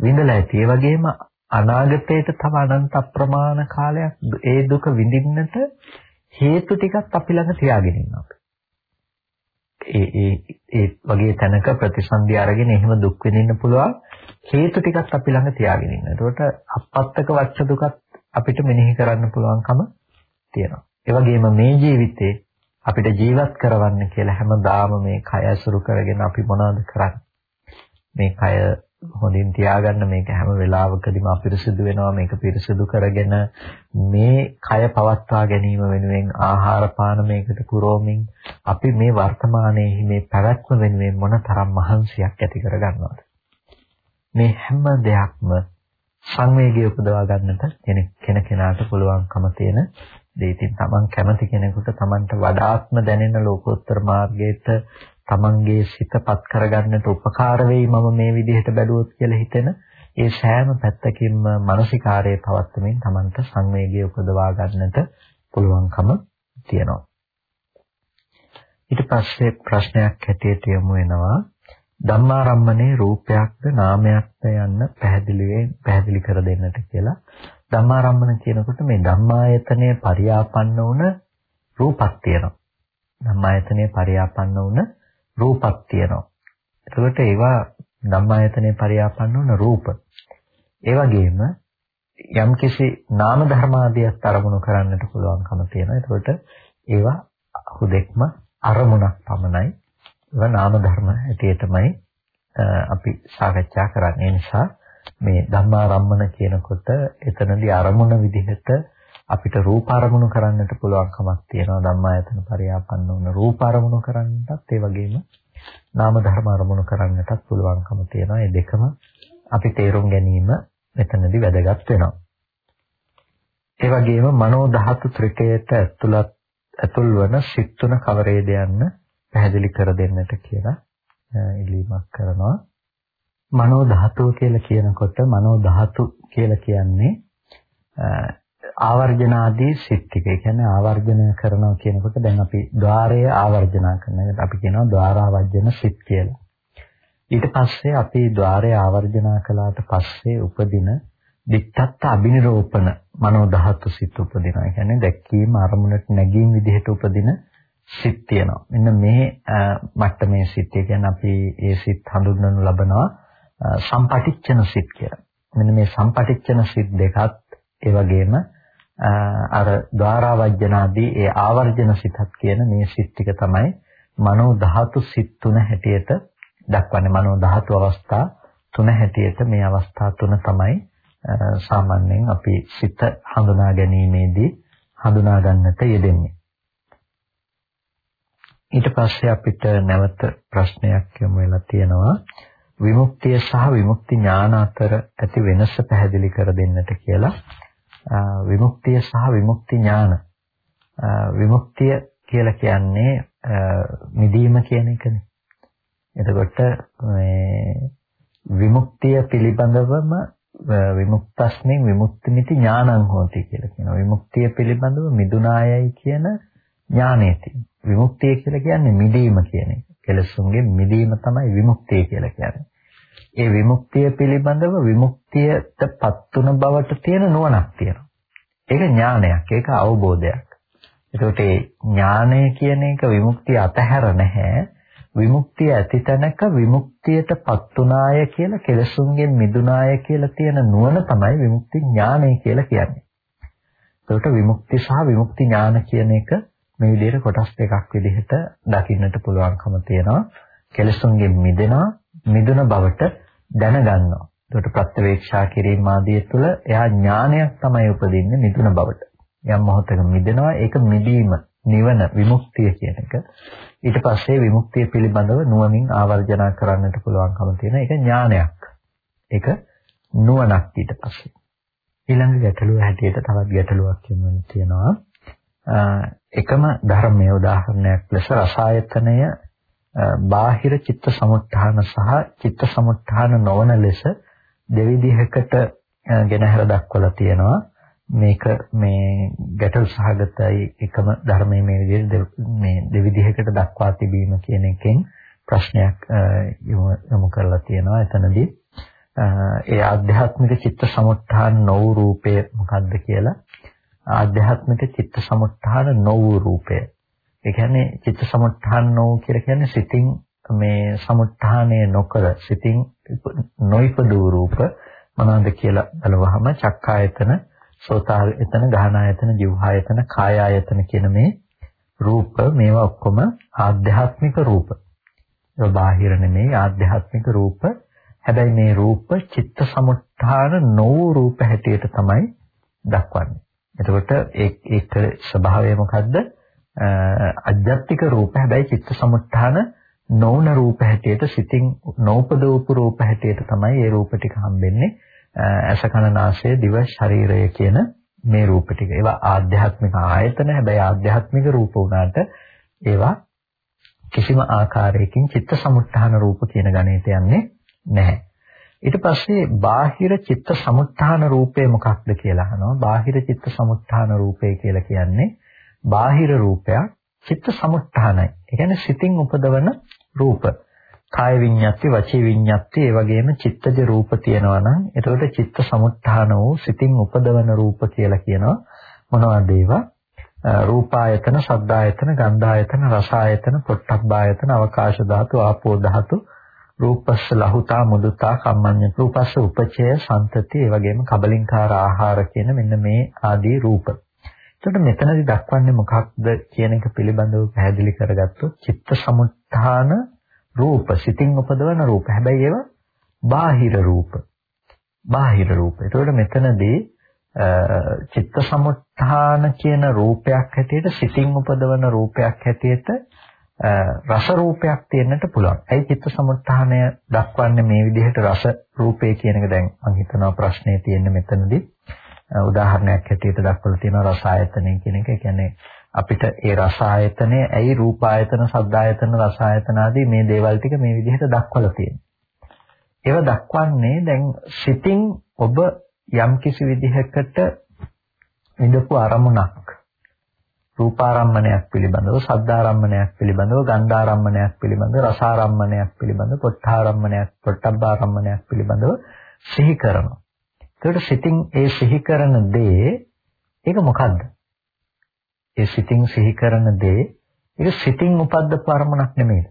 විඳලා ඇති. ඒ වගේම අනාගතයට තව අනන්ත අප්‍රමාණ කාලයක් ඒ දුක විඳින්නට හේතු ටිකක් අපි ළඟ තියාගෙන ඉන්නවා. ඒ ඒ ඒ වගේ තැනක ප්‍රතිසන්දි අරගෙන එහෙම දුක් විඳින්න පුළුවන් හේතු ටිකක් අපි ළඟ තියාගෙන ඉන්න. ඒකට අපත්තක වච්ච දුකත් අපිට මෙනෙහි කරන්න පුළුවන්කම තියෙනවා. ඒ වගේම මේ ජීවිතේ අපිට ජීවත් කරවන්න කියලා හැමදාම මේ කය අසුරු කරගෙන අපි මොනවද කරන්නේ? මේ කය හොඳින් තියාගන්න මේක හැම වෙලාවකදීම අපිරිසිදු වෙනවා මේක පිරිසිදු කරගෙන මේ කය පවත්වා ගැනීම වෙනුවෙන් ආහාර පාන මේකට පුරවමින් අපි මේ වර්තමානයේ මේ පැවැත්ම වෙනුවෙන් මොනතරම් මහන්සියක් ඇති කරගන්නවද මේ හැම දෙයක්ම සංවේගය උපදවා ගන්නට කෙනෙක් කෙනාට පුළුවන්කම තියෙන දෙයින් තමන් කැමති කෙනෙකුට තමන්ට වඩාත්ම දැනෙන ලෝකෝත්තර මාර්ගයට තමන්ගේ සිතපත් කරගන්නට උපකාර වෙයි මම මේ විදිහට බැලුවොත් කියලා හිතෙන ඒ සෑම පැත්තකින්ම මානසිකාරයේ පවත්වමින් තමන්ට සංවේගය උපදවා ගන්නට පුළුවන්කම තියෙනවා. ඊට පස්සේ ප්‍රශ්නයක් හැටියට යමු වෙනවා ධම්මාරම්මනේ රූපයක්ද නාමයක්ද යන්න පැහැදිලිවෙන් පැහැදිලි කර දෙන්නට කියලා. ධම්මාරම්මන කියනකොට මේ ධම්මායතනය පරියාපන්න වුණ රූපක් තියෙනවා. ධම්මායතනය පරියාපන්න වුණ රූපක් තියෙනවා. එතකොට ඒවා ධම්මායතනය පරියාපන්න වුණ රූප. ඒ වගේම යම්කිසි නාම ධර්මාදියක් අරමුණු කරන්නට පුළුවන්කම තියෙනවා. එතකොට ඒවා හුදෙක්ම අරමුණක් පමණයි. ඒවා නාම ධර්ම හැටියටමයි අපි සාකච්ඡා කරන්නේ. නිසා මේ ධම්මාරම්මන කියනකොට එතනදී අරමුණ විදිහට අපිට රූප අරමුණු කරන්නට පුළුවන්කමක් තියෙනවා. ධම්මායතන පරියාපන්න වුණ රූප අරමුණු කරන්නටත් ඒ වගේම නාම ධර්ම අරමුණු කරන්නටත් පුළුවන්කම තියෙනවා. මේ දෙකම අපි තේරුම් ගැනීම මෙතනදී වැදගත් වෙනවා. ඒ වගේම මනෝ ධාතු ත්‍රිකයට ඇතුළත් ඇතුල් වන සිත් තුන කවරේද යන්න පැහැදිලි කර දෙන්නට කියලා ඉල්ලීමක් කරනවා. මනෝ ධාතුව කියලා කියනකොට මනෝ ධාතු කියලා කියන්නේ ආවර්ජනාදී සිත් ටික. ඒ කියන්නේ ආවර්ජන කරනවා කියනකොට දැන් අපි ద్వාරය ආවර්ජන කරනවා. අපි කියනවා ద్వාරාවර්ජන සිත් කියලා. ඊට පස්සේ අපි ద్వාරය ආවර්ජන කළාට පස්සේ උපදින දිත්තත් අබිනිරෝපණ මනෝ ධාතු සිත් උපදිනවා. ඒ කියන්නේ දැක්වීම අරමුණට නැගීම් විදිහට උපදින සිත් තියෙනවා. මෙන්න මේ මට්ටමේ සිත්. ඒ කියන්නේ අපි ඒ සිත් හඳුන්වනු ලබනවා සම්පටිච්ඡන සිත් කියලා. මෙන්න මේ සම්පටිච්ඡන සිත් දෙකත් ඒ වගේම අර ద్వාරාවජ්ජනාදී ඒ ආවර්ජන සිතත් කියන මේ සිත් ටික තමයි මනෝ ධාතු සිත් තුන හැටියට දක්වන්නේ. මනෝ ධාතු අවස්ථා තුන හැටියට මේ අවස්ථා තුන තමයි සාමාන්‍යයෙන් අපි සිත හඳුනා ගැනීමේදී හඳුනා ගන්නට යෙදෙන්නේ. ඊට පස්සේ අපිට නැවත ප්‍රශ්නයක් යොමු වෙලා තියෙනවා විමුක්තිය සහ විමුක්ති ඥාන අතර ඇති වෙනස පැහැදිලි කර දෙන්නට කියලා විමුක්තිය සහ විමුක්ති ඥාන විමුක්තිය කියලා කියන්නේ මිදීම කියන එකනේ. එතකොට මේ විමුක්තිය පිළිබඳවම විමුක්තස්මින් විමුක්තිමිති ඥානං හෝති කියලා කියනවා. විමුක්තිය පිළිබඳව මිදුනායයි කියන ඥානය තියෙනවා. විමුක්තිය කියලා කියන්නේ මිදීම කියන එක. කෙලසුන්ගේ මිදීම තමයි විමුක්තිය කියලා කියන්නේ. ඒ විමුක්තිය පිළිබඳව විමුක්තියටපත් තුන බවට තියෙන නුවණක් තියෙනවා. ඒක ඥානයක්, ඒක අවබෝධයක්. ඒකට ඒ ඥානය කියන එක විමුක්තිය අතහැර නැහැ. විමුක්තිය ඇති තැනක විමුක්තියටපත් උනාය කියලා කෙලසුන්ගෙන් මිදුනාය කියලා තියෙන නුවණ තමයි විමුක්ති ඥානය කියලා කියන්නේ. ඒකට විමුක්ති සහ විමුක්ති ඥාන කියන එක මේ විදිහට කොටස් දෙකක් විදිහට දකින්නට පුළුවන්කම තියෙනවා. කෙලසුන්ගෙන් මිදෙනවා, මිදුන බවට දැනගන්නවා. ඒකට ප්‍රත්‍යවේක්ෂා කිරීම ආදී තුළ එයා ඥානයක් තමයි උපදින්නේ මිදුන බවට. යම් මොහොතක මිදෙනවා ඒක මිදීම නිවන විමුක්තිය කියන එක ඊට පස්සේ විමුක්තිය පිළිබඳව නුවණින් ආවර්ජනා කරන්නට පුළුවන්කම තියෙන එක ඥානයක් ඒක නුවණක් ඊට පස්සේ ඊළඟ ගැටලුව හැටියට තවත් ගැටලුවක් කියන්න තියෙනවා එකම ධර්මයේ උදාහරණයක් ලෙස රසායතනය බාහිර චිත්ත සමුත්ථාන සහ චිත්ත සමුත්ථාන නොවන ලෙස දෙවිධයකට ගෙනහැර දක්වලා තියෙනවා. මේක මේ ගැටළු සහගතයි එකම ධර්මයේ මේ විදිහට මේ දෙවිධයකට දක්වා තිබීම කියන එකෙන් ප්‍රශ්නයක් යොමු කරලා තියෙනවා එතනදී. ඒ ආධ්‍යාත්මික චිත්ත සමුත්ථාන නොවු රූපය මොකක්ද කියලා. ආධ්‍යාත්මික චිත්ත සමුත්ථාන නොවු රූපය ඒ කියන්නේ චිත්ත සමුත්ථාන නොවු කියලා කියන්නේ සිතින් මේ සමුත්ථානය නොකර සිතින් නොයිපදූ රූප මොනවද කියලා බලවහම චක්කායතන සෝතායතන, ගාහනායතන, જીවහායතන, කායායතන කියන මේ රූප මේවා ඔක්කොම ආධ්‍යාත්මික රූප. ඒවා බාහිර නෙමෙයි ආධ්‍යාත්මික රූප. හැබැයි මේ රූප චිත්ත සමුත්ථාන නොවූ රූප හැටියට තමයි දක්වන්නේ. එතකොට ඒක ස්වභාවය මොකද්ද? අධ්‍යාත්මික රූප හැබැයි චිත්ත සමුත්ථාන නොවන රූප හැටියට සිතින් නෝපදෝප රූප හැටියට තමයි මේ රූප ටික හම්බෙන්නේ. ඇස කන නාසය දිව ශරීරය කියන මේ රූප ටික. ඒවා ආධ්‍යාත්මික ආයතන. හැබැයි ආධ්‍යාත්මික රූප වුණාට ඒවා කිසිම ආකාරයකින් චිත්ත සමුත්ථාන රූප කියන ගණයට යන්නේ නැහැ. ඊට පස්සේ බාහිර චිත්ත සමුත්ථාන රූපය මොකක්ද කියලා අහනවා. බාහිර චිත්ත සමුත්ථාන රූපය කියලා කියන්නේ බාහිර රූපයක් චිත්ත සමුත්ථානයි. ඒ කියන්නේ සිතින් උපදවන රූප. කාය විඤ්ඤාති වචී විඤ්ඤාති ඒ වගේම චිත්තජ රූප තියෙනවා නම් එතකොට චිත්ත සමුත්ථාන වූ සිතින් උපදවන රූප කියලා කියනවා මොනවද ඒවා රූපායතන සද්දායතන ගන්ධායතන රසායතන පොට්ටබ්බායතන අවකාශ ධාතු ආපෝ ධාතු රූපස්ස ලහුතා මුදුතා කම්මඤ්ඤ රූපස්ස උපචය සම්තති ඒ වගේම කබලින්කාර ආහාර කියන මෙන්න මේ ආදී රූප. එතකොට මෙතනදී දක්වන්නේ මොකක්ද කියන එක පිළිබඳව පැහැදිලි කරගත්තොත් චිත්ත සමුත්ථාන රූප සිතින් උපදවන රූප. හැබැයි ඒවා බාහිර රූප. බාහිර රූප. ඒතකොට මෙතනදී චිත්ත සමුත්ථාන කියන රූපයක් හැටියට සිතින් උපදවන රූපයක් හැටියට රස රූපයක් තියෙන්නට පුළුවන්. ඒ චිත්ත සමුත්ථානය දක්වන්නේ මේ විදිහට රස රූපය කියන එක දැන් මම හිතනවා ප්‍රශ්නේ තියෙන්නේ මෙතනදී. උදාහරණයක් හැටියට දක්වලා තියෙනවා රස ආයතනය කියන එක. ඒ කියන්නේ අපිට ඒ රස ආයතනය ඇයි රූප ආයතන, ශබ්ද ආයතන, රස ආයතන ආදී මේ දේවල් ටික මේ විදිහට දක්වලා තියෙනවා. ඒව දක්වන්නේ දැන් සිතින් ඔබ යම්කිසි විදිහකට ඉඳපු අරමුණක් රූපාරම්මණයක් පිළිබඳව, සද්දාරම්මණයක් පිළිබඳව, ගන්ධාරම්මණයක් පිළිබඳව, රසාරම්මණයක් පිළිබඳව, පොට්ටාරම්මණයක්, පොට්ටබ්බාරම්මණයක් පිළිබඳව සිහි කරනවා. ඒකට සිතින් ඒ සිහි කරන දේ ඒක මොකද්ද? ඒ සිතින් සිහි කරන දේ ඒක සිතින් උපද්දපු අරමුණක් නෙමෙයි.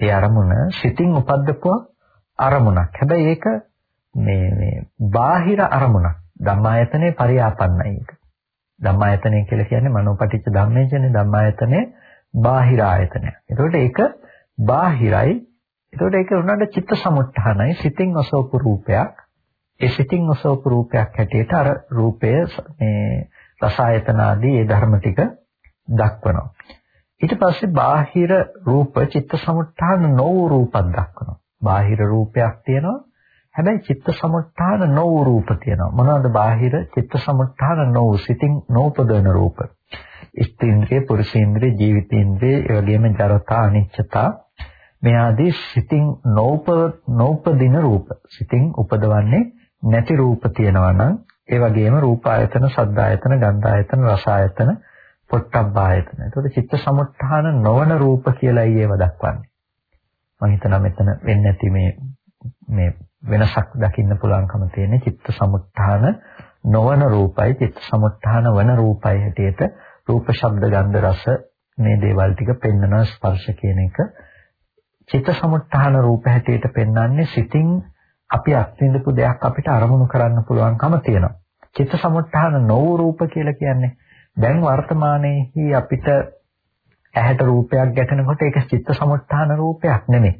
ඒ අරමුණ සිතින් උපද්දපු අරමුණක්. හැබැයි ඒක මේ මේ බාහිර අරමුණක්. ධම්මායතනේ පරියාපන්නයි ඒක. ධම්මායතනය කියලා කියන්නේ මනෝපටිච්ච ධම්මේ කියන්නේ ධම්මායතනේ බාහිර ආයතනය. ඒකට ඒක බාහිරයි. ඒකට ඒක උනන්ද චිත්ත සමුත්ථානයි සිතින් අසෝපු රූපයක්. ඒ සිතින් ඔසවපු රූපයක් හැටියට අර රූපය මේ රසායතන ආදී ඒ ධර්ම ටික දක්වනවා. ඊට පස්සේ බාහිර රූප චිත්තසමුත්ථාන නොවූ රූපක් දක්වනවා. බාහිර රූපයක් තියෙනවා. හැබැයි චිත්තසමුත්ථාන නොවූ රූප තියෙනවා. මොනවද බාහිර චිත්තසමුත්ථාන නොවූ සිතින් නොඋපදවන රූප? ස්ත්‍රීන්ද්‍රිය, පුරුෂේන්ද්‍රිය, ජීවිතේන්ද්‍රිය, ඒ වගේම ජරතා, අනිච්චතා මේ ආදී සිතින් නොඋප නොඋපදින රූප. සිතින් උපදවන්නේ නැති රූප තියෙනවා නම් ඒ වගේම රූප ආයතන, ශබ්ද ආයතන, ගන්ධ ආයතන, රස ආයතන, පොට්ටබ්බ ආයතන. ඒතකොට චිත්ත සමුත්ථාන නොවන රූප කියලායි ඒව දක්වන්නේ. මම හිතනවා මෙතන වෙන්නේ නැති මේ මේ වෙනසක් දකින්න පුළුවන්කම තියෙන චිත්ත සමුත්ථාන නොවන රූපයි චිත්ත සමුත්ථාන වන රූපයි හැටියට රූප ශබ්ද ගන්ධ රස මේ දේවල් ටික පෙන්වන ස්පර්ශ කියන එක චිත්ත සමුත්ථාන රූප හැටියට පෙන්වන්නේ සිතින් අපි අත්විඳපු දෙයක් අපිට අරමුණු කරන්න පුළුවන්කම තියෙනවා. චිත්ත සමුත්ථාන නොවූ රූප කියලා කියන්නේ දැන් වර්තමානයේහි අපිට ඇහැට රූපයක් ගැටෙනකොට ඒක චිත්ත සමුත්ථාන රූපයක් නෙමෙයි.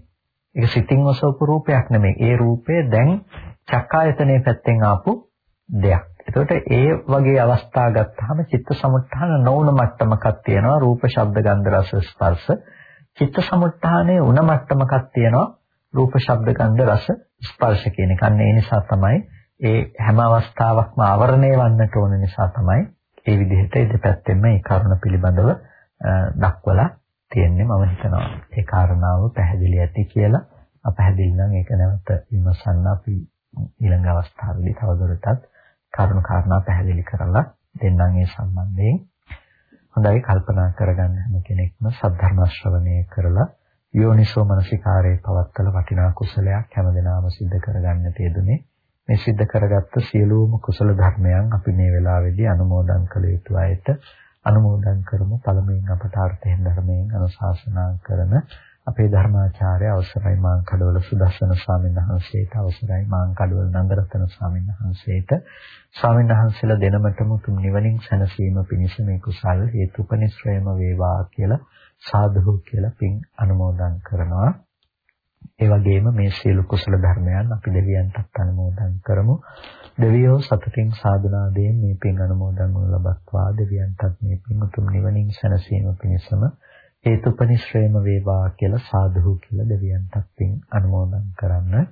ඒක සිතින් ඔසවපු රූපයක් නෙමෙයි. ඒ රූපය දැන් චක්කායතනයේ පැත්තෙන් ආපු දෙයක්. එතකොට ඒ වගේ අවස්ථා ගත්තාම චිත්ත සමුත්ථාන නොවුන මට්ටමක් තියෙනවා. රූප, ශබ්ද, ගන්ධ, රස, ස්පර්ශ. චිත්ත සමුත්ථානයේ උන මට්ටමක් තියෙනවා. රූප, ශබ්ද, ගන්ධ, රස, ස්පර්ශ කියන එක. අන්න ඒ නිසා තමයි ඒ හැම අවස්ථාවකම ආවරණය වන්නට ඕන නිසා තමයි ඒ විදිහට ඒ දෙපැත්තෙන්ම මේ කරුණ පිළිබඳව දක්වලා තියෙන්නේ මම හිතනවා. ඒ කාරණාව පැහැදිලි ඇති කියලා අපැහැදිලි නම් ඒක නැවත විමසන්න අපි ඊළඟ අවස්ථාවේදී තවදුරටත් කරුණු කාරණා පැහැදිලි කරලා දෙන්නම් ඒ සම්බන්ධයෙන්. හොඳයි කල්පනා කරගන්න හැම කෙනෙක්ම සද්ධර්ම ශ්‍රවණය කරලා යෝනිසෝ මනසිකාරයේ පවත්තල වටිනා කුසලයක් හැමදෙනාම සිද්ධ කරගන්න තියදුනේ මේ සිද්ධ කරගත්ත සියලුම කුසල ධර්මයන් අපි මේ වෙලාවේදී අනුමෝදන් කළ යුතු අයට අනුමෝදන් කරමු පළමුවෙන් අපට අර්ථයෙන් ධර්මයෙන් අනුශාසනා කරන අපේ ධර්මාචාර්ය අවසරයි මාං කඩවල සුදස්සන ස්වාමීන් වහන්සේට අවසරයි මාං කඩවල නන්දරතන ස්වාමීන් වහන්සේට ස්වාමීන් වහන්සේලා දෙනමතම තුන් නිවනින් සැනසීම පිණිස මේ කුසල් හේතුපනිශ්‍රයම වේවා කියලා සාධු කියලා පින් අනුමෝදන් කරනවා. ඒ වගේම මේ සියලු කුසල ධර්මයන් අපි දෙවියන්ටත් අනුමෝදන් කරමු. දෙවියෝ සතුටින් සාධනාදයෙන් මේ පින් අනුමෝදන් වනු ලබත්වා දෙවියන්ටත් මේ පින් උතුම් නිවනින් සැනසීම පිණිසම හේතුපනිශ්‍රේම වේවා කියලා සාධු කියලා දෙවියන්ටත් පින් අනුමෝදන් කරන්න.